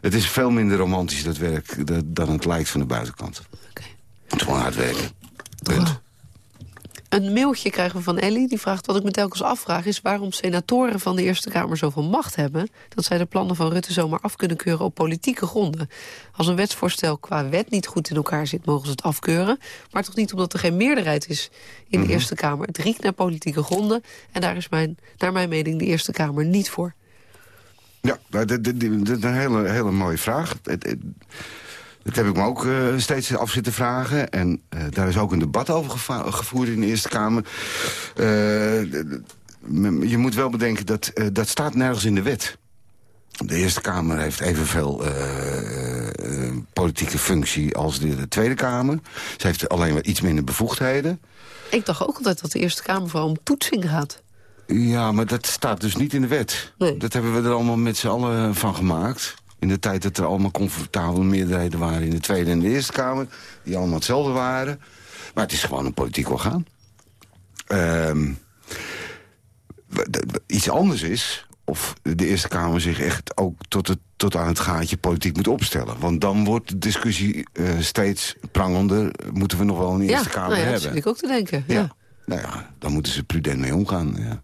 Het is veel minder romantisch, dat werk, dat, dan het lijkt van de buitenkant. Okay. Het is gewoon hard werken. Punt. Een mailtje krijgen we van Ellie. Die vraagt wat ik me telkens afvraag is waarom senatoren van de Eerste Kamer zoveel macht hebben... dat zij de plannen van Rutte zomaar af kunnen keuren op politieke gronden. Als een wetsvoorstel qua wet niet goed in elkaar zit, mogen ze het afkeuren. Maar toch niet omdat er geen meerderheid is in de mm -hmm. Eerste Kamer. Het riekt naar politieke gronden. En daar is mijn, naar mijn mening de Eerste Kamer niet voor. Ja, dat, is een hele, hele mooie vraag. Het, het, dat heb ik me ook uh, steeds af zitten vragen. En uh, daar is ook een debat over gevoerd in de Eerste Kamer. Uh, je moet wel bedenken dat dat staat nergens in de wet. De Eerste Kamer heeft evenveel uh, politieke functie als de, de, Tweede Kamer. Ze heeft alleen maar iets minder bevoegdheden. Ik dacht ook altijd dat de Eerste Kamer vooral om toetsing gaat. Ja, maar dat staat dus niet in de wet. Nee. Dat hebben we er allemaal met z'n allen van gemaakt. In de tijd dat er allemaal comfortabele meerderheden waren in de Tweede en de Eerste Kamer. Die allemaal hetzelfde waren. Maar het is gewoon een politiek orgaan. Ehm iets anders is of de Eerste Kamer zich echt ook tot, het, tot aan het gaatje politiek moet opstellen. Want dan wordt de discussie uh, steeds prangender. Moeten we nog wel een Eerste Kamer nou ja, hebben? Dat zit ik ook te denken. Ja. Nou ja, dan moeten ze prudent mee omgaan. Ja.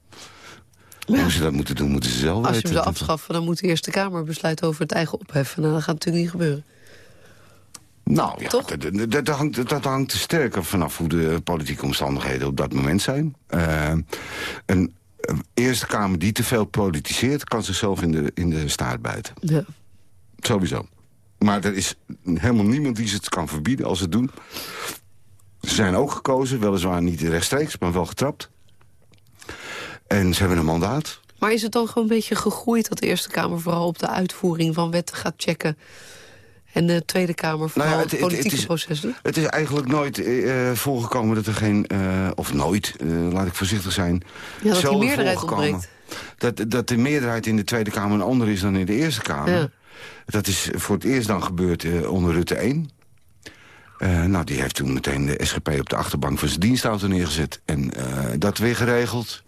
Hoe ze dat moeten doen, moeten ze zelf Als weten. je hem zou afschaffen, dan moet de Eerste Kamer besluiten over het eigen opheffen. Nou, dat gaat natuurlijk niet gebeuren. Nou ja, dat, dat, hangt, dat hangt sterker vanaf hoe de politieke omstandigheden op dat moment zijn. Uh, een een Eerste Kamer die te veel politiseert... kan zichzelf in de, in de staart bijten. Ja. Sowieso. Maar er is helemaal niemand die ze het kan verbieden als ze het doen. Ze zijn ook gekozen, weliswaar niet rechtstreeks, maar wel getrapt. En ze hebben een mandaat. Maar is het dan gewoon een beetje gegroeid dat de Eerste Kamer... vooral op de uitvoering van wetten gaat checken... En de Tweede Kamer vooral nou ja, het, politieke het proces doet? Het is eigenlijk nooit uh, voorgekomen dat er geen... Uh, of nooit, uh, laat ik voorzichtig zijn... Ja, dat die meerderheid ontbreekt. Dat, dat de meerderheid in de Tweede Kamer een andere is dan in de Eerste Kamer. Ja. Dat is voor het eerst dan gebeurd onder Rutte 1. nou, die heeft toen meteen de SGP op de achterbank van zijn dienstauto neergezet. En dat weer geregeld.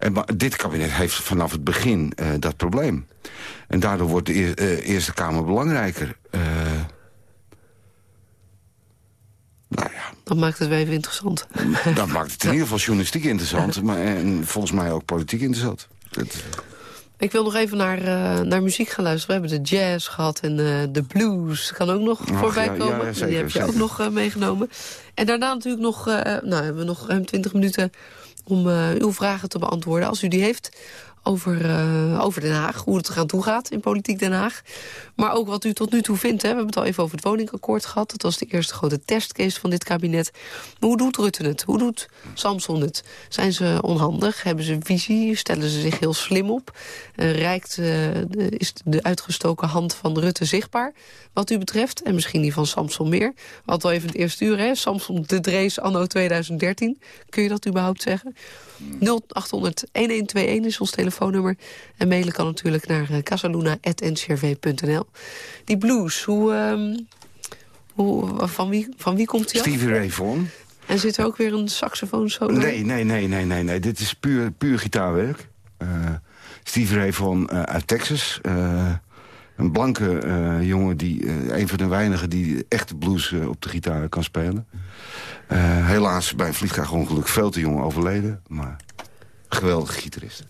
En dit kabinet heeft vanaf het begin uh, dat probleem. En daardoor wordt de eer, uh, Eerste Kamer belangrijker. Uh, nou ja. Dat maakt het wel even interessant. Dat maakt het in ieder geval journalistiek interessant. maar, en volgens mij ook politiek interessant. Ik wil nog even naar, uh, naar muziek gaan luisteren. We hebben de jazz gehad en uh, de blues kan ook nog Ach, voorbij ja, komen. ja, zeker, Die heb je zeker. ook nog uh, meegenomen. En daarna natuurlijk nog, nou hebben we nog ruim 20 minuten om uw vragen te beantwoorden. Als u die heeft over, uh, over Den Haag, hoe het eraan toe gaat in politiek Den Haag. Maar ook wat u tot nu toe vindt. Hè. We hebben het al even over het woningakkoord gehad. Dat was de eerste grote testcase van dit kabinet. Maar hoe doet Rutte het? Hoe doet Samson het? Zijn ze onhandig? Hebben ze visie? Stellen ze zich heel slim op? Uh, is de uitgestoken hand van Rutte zichtbaar? Wat u betreft, en misschien die van Samson meer. We hadden al even het eerste uur, hè? Samson de Drees anno 2013. Kun je dat überhaupt zeggen? 0800-1121 is ons telefoonnummer. En mailen kan natuurlijk naar uh, casaluna.ncrv.nl. Die blues, hoe, um, hoe, van, wie, van wie komt die Stevie Ray Vaughan. En zit er ook weer een saxofoon solo? Nee, nee, nee, nee, nee, nee. Dit is puur, puur gitaarwerk. Uh, Stevie Ray Vaughan uh, uit Texas. Uh, een blanke uh, jongen, die, uh, een van de weinigen die echte blues uh, op de gitaar kan spelen. helaas bij een vliegtuigongeluk veel te jong overleden, maar geweldige gitarist.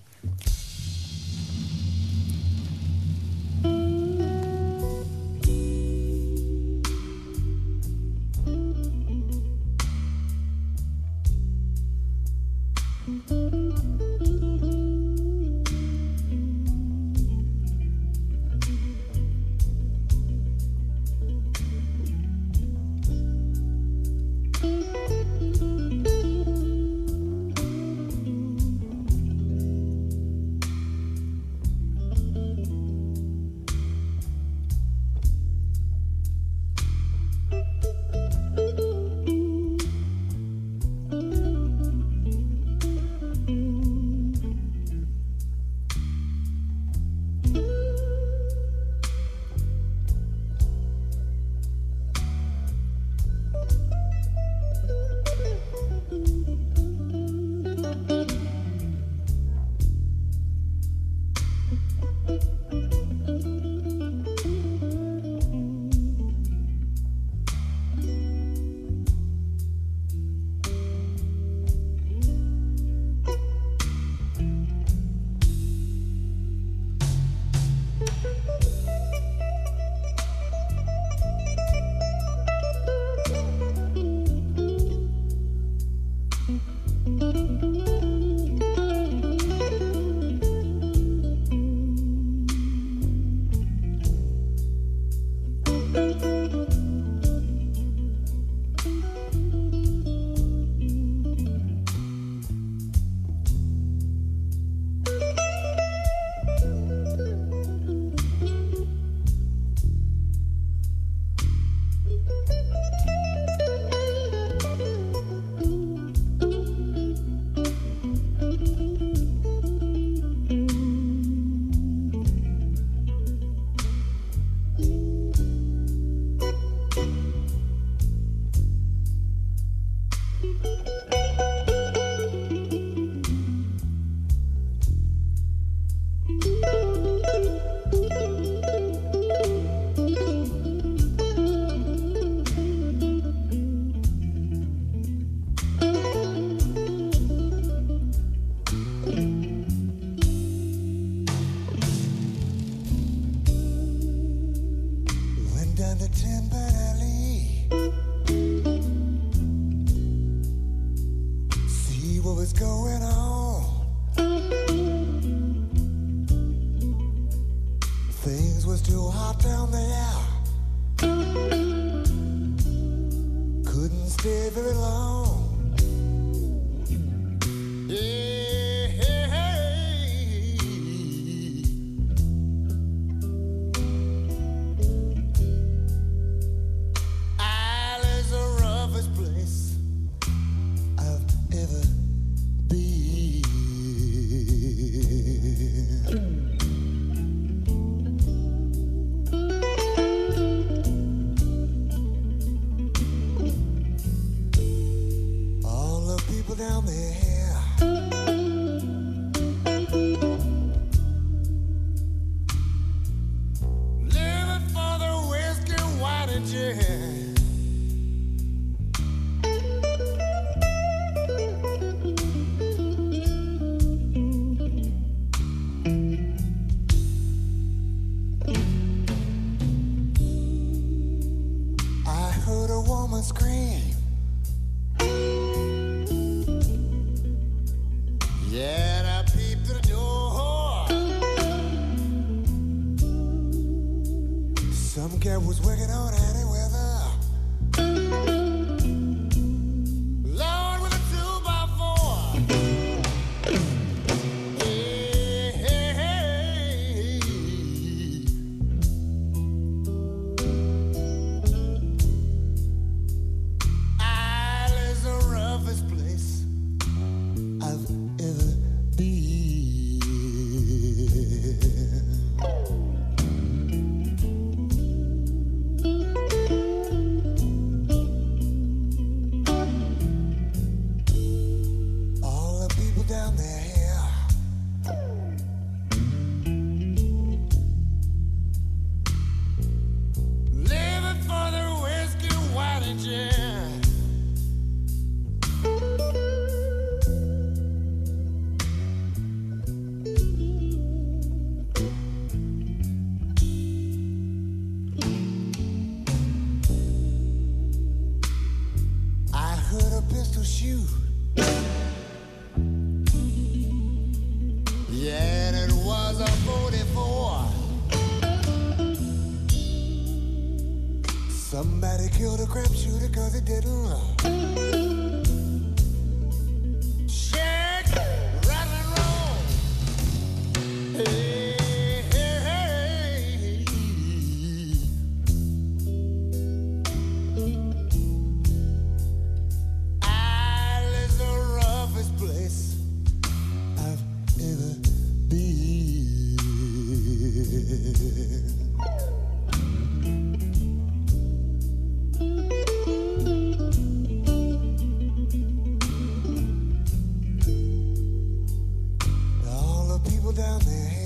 down there.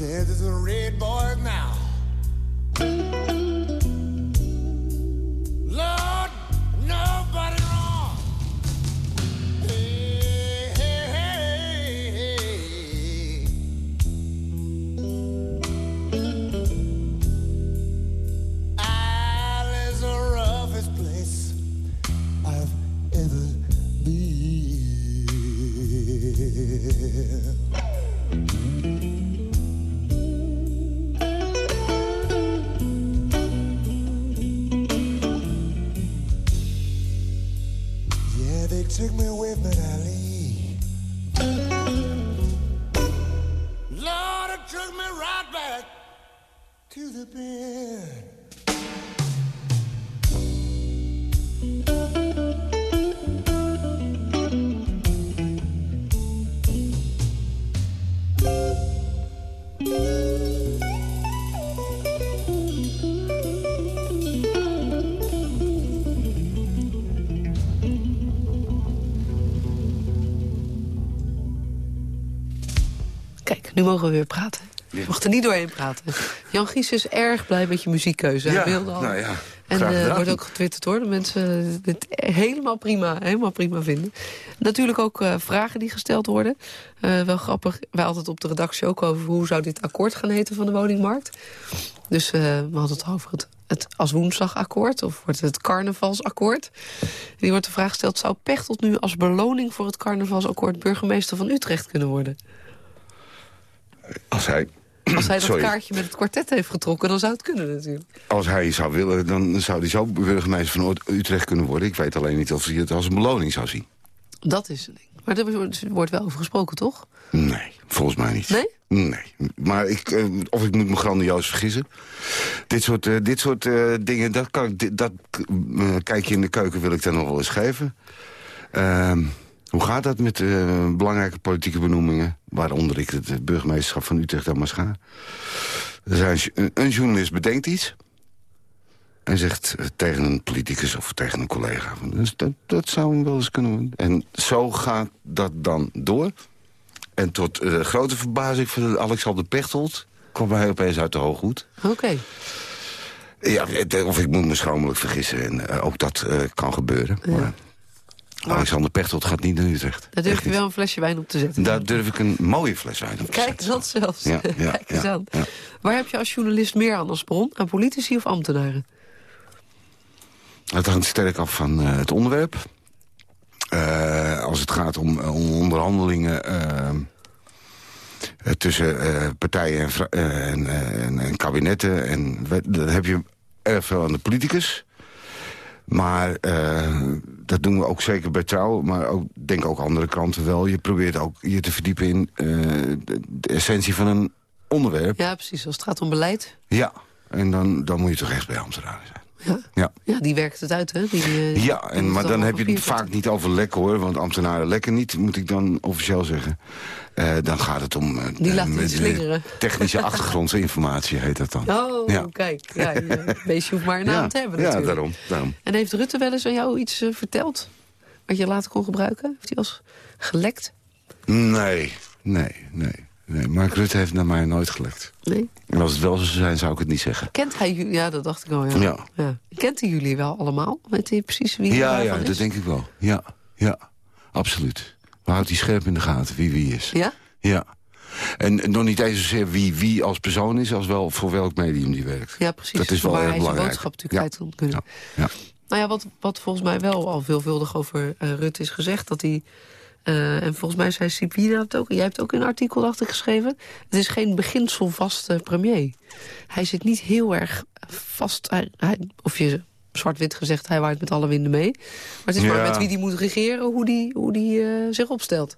Says it's a red boy now. Nu mogen we weer praten. Je mocht er niet doorheen praten. Jan Gies is erg blij met je muziekkeuze. Hij Ja, wilde al. nou ja, En gedaan. wordt ook getwitterd hoor. De mensen het helemaal prima, helemaal prima vinden. Natuurlijk ook eh, vragen die gesteld worden. Eh, wel grappig, wij hadden het op de redactie ook over... hoe zou dit akkoord gaan heten van de woningmarkt. Dus we hadden het over het, het als woensdagakkoord... of wordt het carnavalsakkoord. En die wordt de vraag gesteld... zou Pechtold nu als beloning voor het carnavalsakkoord... burgemeester van Utrecht kunnen worden? Als hij, Als hij dat Sorry. kaartje met het kwartet heeft getrokken... dan zou het kunnen natuurlijk. als hij zou willen, dan zou hij zo burgemeester van Utrecht kunnen worden. Ik weet alleen niet of hij het als een beloning zou zien. Dat is een ding. Maar er wordt- wel over gesproken, toch? Nee, volgens mij niet. Nee? Nee, maar ik, eh, of ik moet me grandioos vergissen. Dit soort, eh, dit soort eh, dingen, dat, kan, dat kijkje in de keuken wil ik dan nog wel eens geven. Ehm, hoe gaat dat met eh, belangrijke politieke benoemingen? Waaronder ik het eh, burgemeesterschap van Utrecht dan maar. Er een, een journalist bedenkt iets... en zegt eh, tegen een politicus of tegen een collega... Dus dat, dat zou hem wel eens kunnen... En zo gaat dat dan door... En tot grote verbazing van Alexander Pechtold... kwam hij opeens uit de hooghoed. Oké. Ja, of ik moet me schromelijk vergissen. En ook dat kan gebeuren. Maar Alexander Pechtold gaat niet naar Utrecht. Daar durf je wel een flesje wijn op te zetten. Daar durf ik een mooie fles wijn op te Kijk, zetten. dat zelfs. Ja, ja, Kijk eens ja, aan. ja. Waar heb je als journalist meer aan als bron? Aan politici of ambtenaren? Het hangt sterk af van eh, het onderwerp. Eh, als het gaat om, eh, om onderhandelingen tussen partijen en, en, en, en kabinetten... En, dan heb je erg veel aan de politicus. Maar dat doen we ook zeker bij Trouw. Maar ook, denk ook andere kranten wel. Je probeert ook je te verdiepen in eh, de, de essentie van een onderwerp. Ja, precies. Als het gaat om beleid. Ja, en dan, dan moet je toch echt bij ambtenaren zijn. Ja, Ja. ja die werkt het uit, hè? Die, eh, Ja, en, maar dan heb je het vaak niet over lekken hoor. Want ambtenaren lekken niet, moet ik dan officieel zeggen. Eh, dan gaat het om... eh, Die slingeren. Technische achtergrondsinformatie heet dat dan. Oh, Ja. kijk. Ja, ja, het beestje hoeft maar een naam ja, te hebben ja, natuurlijk. daarom. daarom. En heeft Rutte wel eens aan jou iets verteld? Wat je later kon gebruiken? Heeft hij als gelekt? Nee, nee, nee. Nee. Mark Rutte heeft naar mij nooit gelekt. Nee? En als het wel zou zijn, zou ik het niet zeggen. Kent hij jullie? Ja, dat dacht ik al. Ja. Ja. Kent hij jullie wel allemaal? Weet hij precies wie Ja, ja, is? dat denk ik wel. Ja, ja, absoluut. We houdt hij scherp in de gaten wie wie is. Ja? Ja. En nog niet eens zozeer wie wie als persoon is... als wel voor welk medium die werkt. Ja, precies. Dat is wel zijn belangrijk. boodschap natuurlijk Ja. kunnen. Ja. Nou ja, wat, wat volgens mij wel al veelvuldig over eh Rutte is gezegd... dat hij, eh, en volgens mij zei Sipina het ook... jij hebt ook een artikel, dacht ik, geschreven... het is geen beginselvaste premier. Hij zit niet heel erg vast... Hij, hij- of je zwart-wit gezegd, hij waait met alle winden mee. Maar het is maar Ja. met wie die moet regeren... hoe die, hoe die eh, zich opstelt.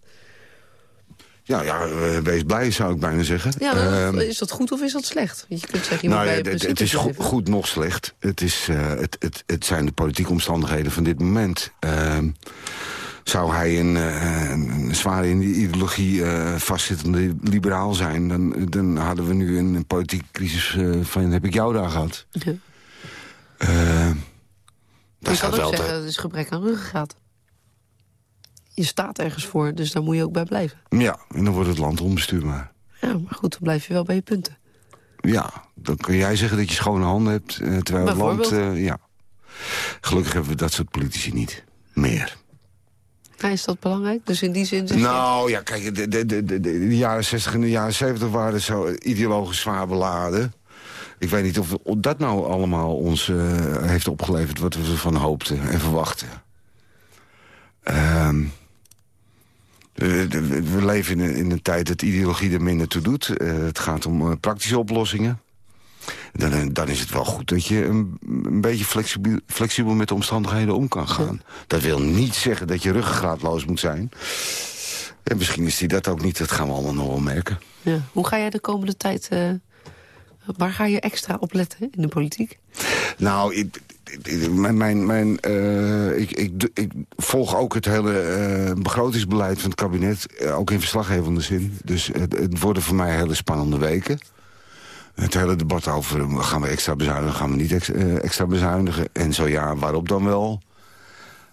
Ja, ja eh, wees blij zou ik bijna zeggen. Ja, maar Ehm, is dat goed of is dat slecht? Je kunt zeggen, je nou, moet ja, bij je het, is go- goed nog slecht. Het, is, eh, het, het, het zijn de politieke omstandigheden van dit moment. Ehm, zou hij een, eh, een zwaar in die ideologie eh, vastzittende liberaal zijn... Dan, dan hadden we nu een, politieke crisis eh, van heb ik jou daar gehad. Ja. Dat kan gaat ook wel zeggen, het is gebrek aan ruggengraat. Je staat ergens voor, dus daar moet je ook bij blijven. Ja, en dan wordt het land onbestuurbaar. Ja, maar goed, dan blijf je wel bij je punten. Ja, dan kun jij zeggen dat je schone handen hebt, terwijl het land... Ja. Gelukkig hebben we dat soort politici niet. Meer. Is dat belangrijk? Dus in die zin Nou ja, kijk, de, de, de, de, jaren 60 en de jaren 70 waren zo ideologisch zwaar beladen. Ik weet niet of dat nou allemaal ons eh, heeft opgeleverd wat we ervan hoopten en verwachten. Ehm, we, leven in een, in een tijd dat ideologie er minder toe doet. Eh, het gaat om eh, praktische oplossingen. Dan, dan is het wel goed dat je een, een beetje flexibel, flexibel met de omstandigheden om kan gaan. Dat wil niet zeggen dat je ruggengraatloos moet zijn. En misschien is die dat ook niet, dat gaan we allemaal nog wel merken. Ja. Hoe ga jij de komende tijd... eh, waar ga je extra op letten in de politiek? Nou, ik, mijn, mijn, mijn, eh, ik, ik, ik volg ook het hele eh, begrotingsbeleid van het kabinet. eh, ook in verslaggevende zin. Dus het, het worden voor mij hele spannende weken. Het hele debat over eh, gaan we extra bezuinigen, gaan we niet ex- eh, extra bezuinigen. En zo ja, waarop dan wel?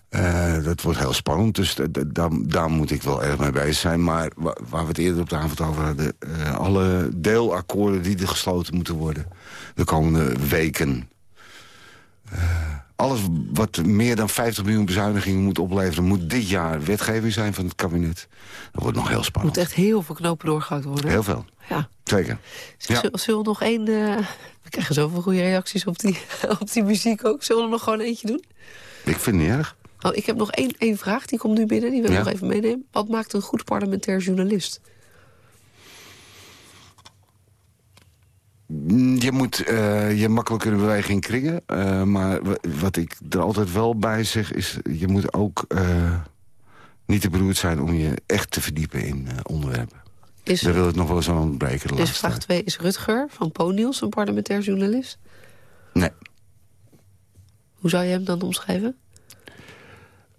Eh, dat wordt heel spannend, dus da- da- daar, daar moet ik wel erg mee bezig zijn. Maar wa- waar we het eerder op de avond over hadden... alle deelakkoorden die er gesloten moeten worden... de komende weken... Alles wat meer dan 50 miljoen bezuinigingen moet opleveren... moet dit jaar wetgeving zijn van het kabinet. Dat wordt nog heel Er spannend. moet echt heel veel knopen doorgehakt worden. Heel veel, Ja. zeker. Ja. zullen- we nog één... eh, we krijgen zoveel goede reacties op die, op die muziek ook. Zullen we er nog gewoon eentje doen? Ik vind het niet erg. Oh, ik heb nog één, één vraag, die komt nu binnen. Die wil ik Ja. nog even meenemen. Wat maakt een goed parlementair journalist? Mm, Je moet eh, je makkelijk kunnen bewegen in kringen. eh, maar wa- wat ik er altijd wel bij zeg is... je moet ook niet te beroerd zijn om je echt te verdiepen in onderwerpen. Is, Daar wil het nog wel eens aan ontbreken laatste vraag. 2, is Rutger van Poniels een parlementair journalist? Nee. Hoe zou je hem dan omschrijven?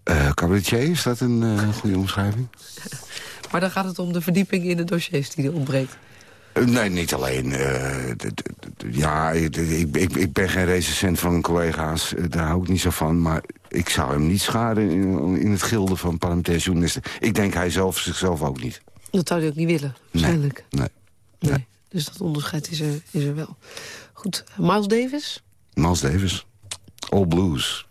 Eh cabaretier, is dat een eh, goede omschrijving? Maar dan gaat het om de verdieping in de dossiers die er ontbreekt. Eh, Nee, niet alleen. ja, ik, ik, ik, ik ben geen recensent van collega's. Daar hou ik niet zo van. Maar ik zou hem niet schaden in, in het gilde van parlementaire journalisten. Ik denk hij zelf zichzelf ook niet. Dat zou hij ook niet willen, waarschijnlijk. Nee. Nee. Dus dat onderscheid is er, is er wel. Goed, Miles Davis? Miles Davis. All Blues.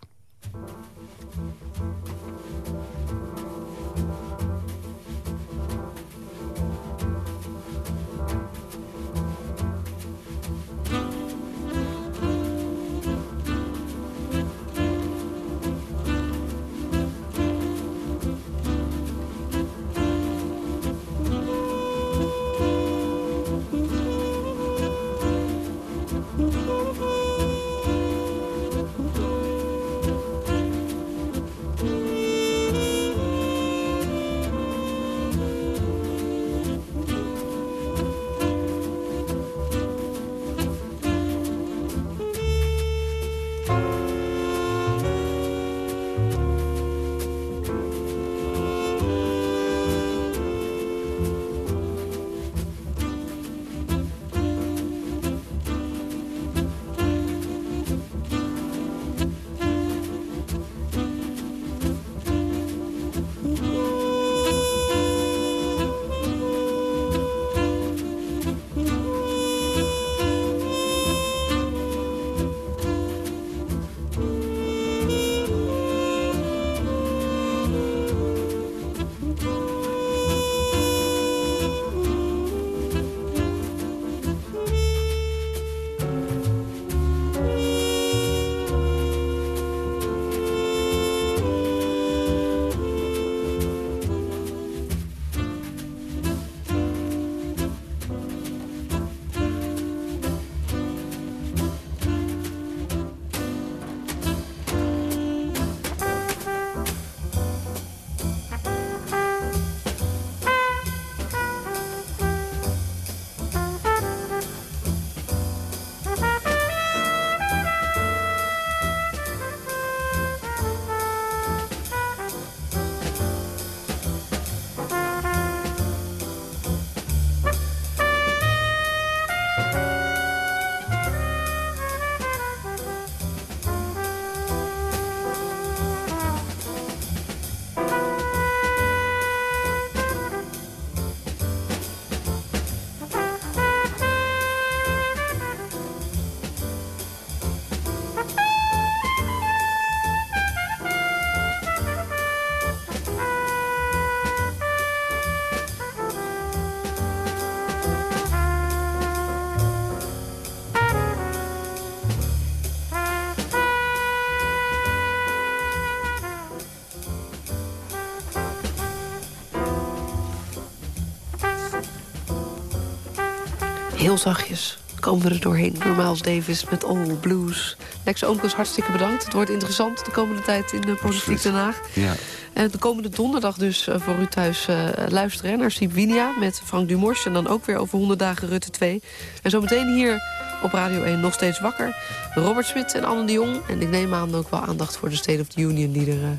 Heel zachtjes komen we er doorheen. Door Miles Davis met All Blues. Lex Oomkens, hartstikke bedankt. Het wordt interessant de komende tijd in de Politiek Den Haag. Ja. En de komende donderdag dus eh, voor u thuis uh, luisteren naar Siep Winia met Frank Dumors. En dan ook weer over 100 dagen Rutte 2. En zometeen hier op Radio 1 nog steeds wakker. Robert Smit en Anne de Jong. En ik neem aan ook wel aandacht voor de State of the Union die er uh,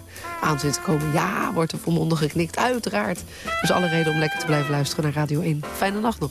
aan zit te komen. Ja, wordt er volmondig geknikt, uiteraard. Dus alle reden om lekker te blijven luisteren naar Radio 1. Fijne nacht nog.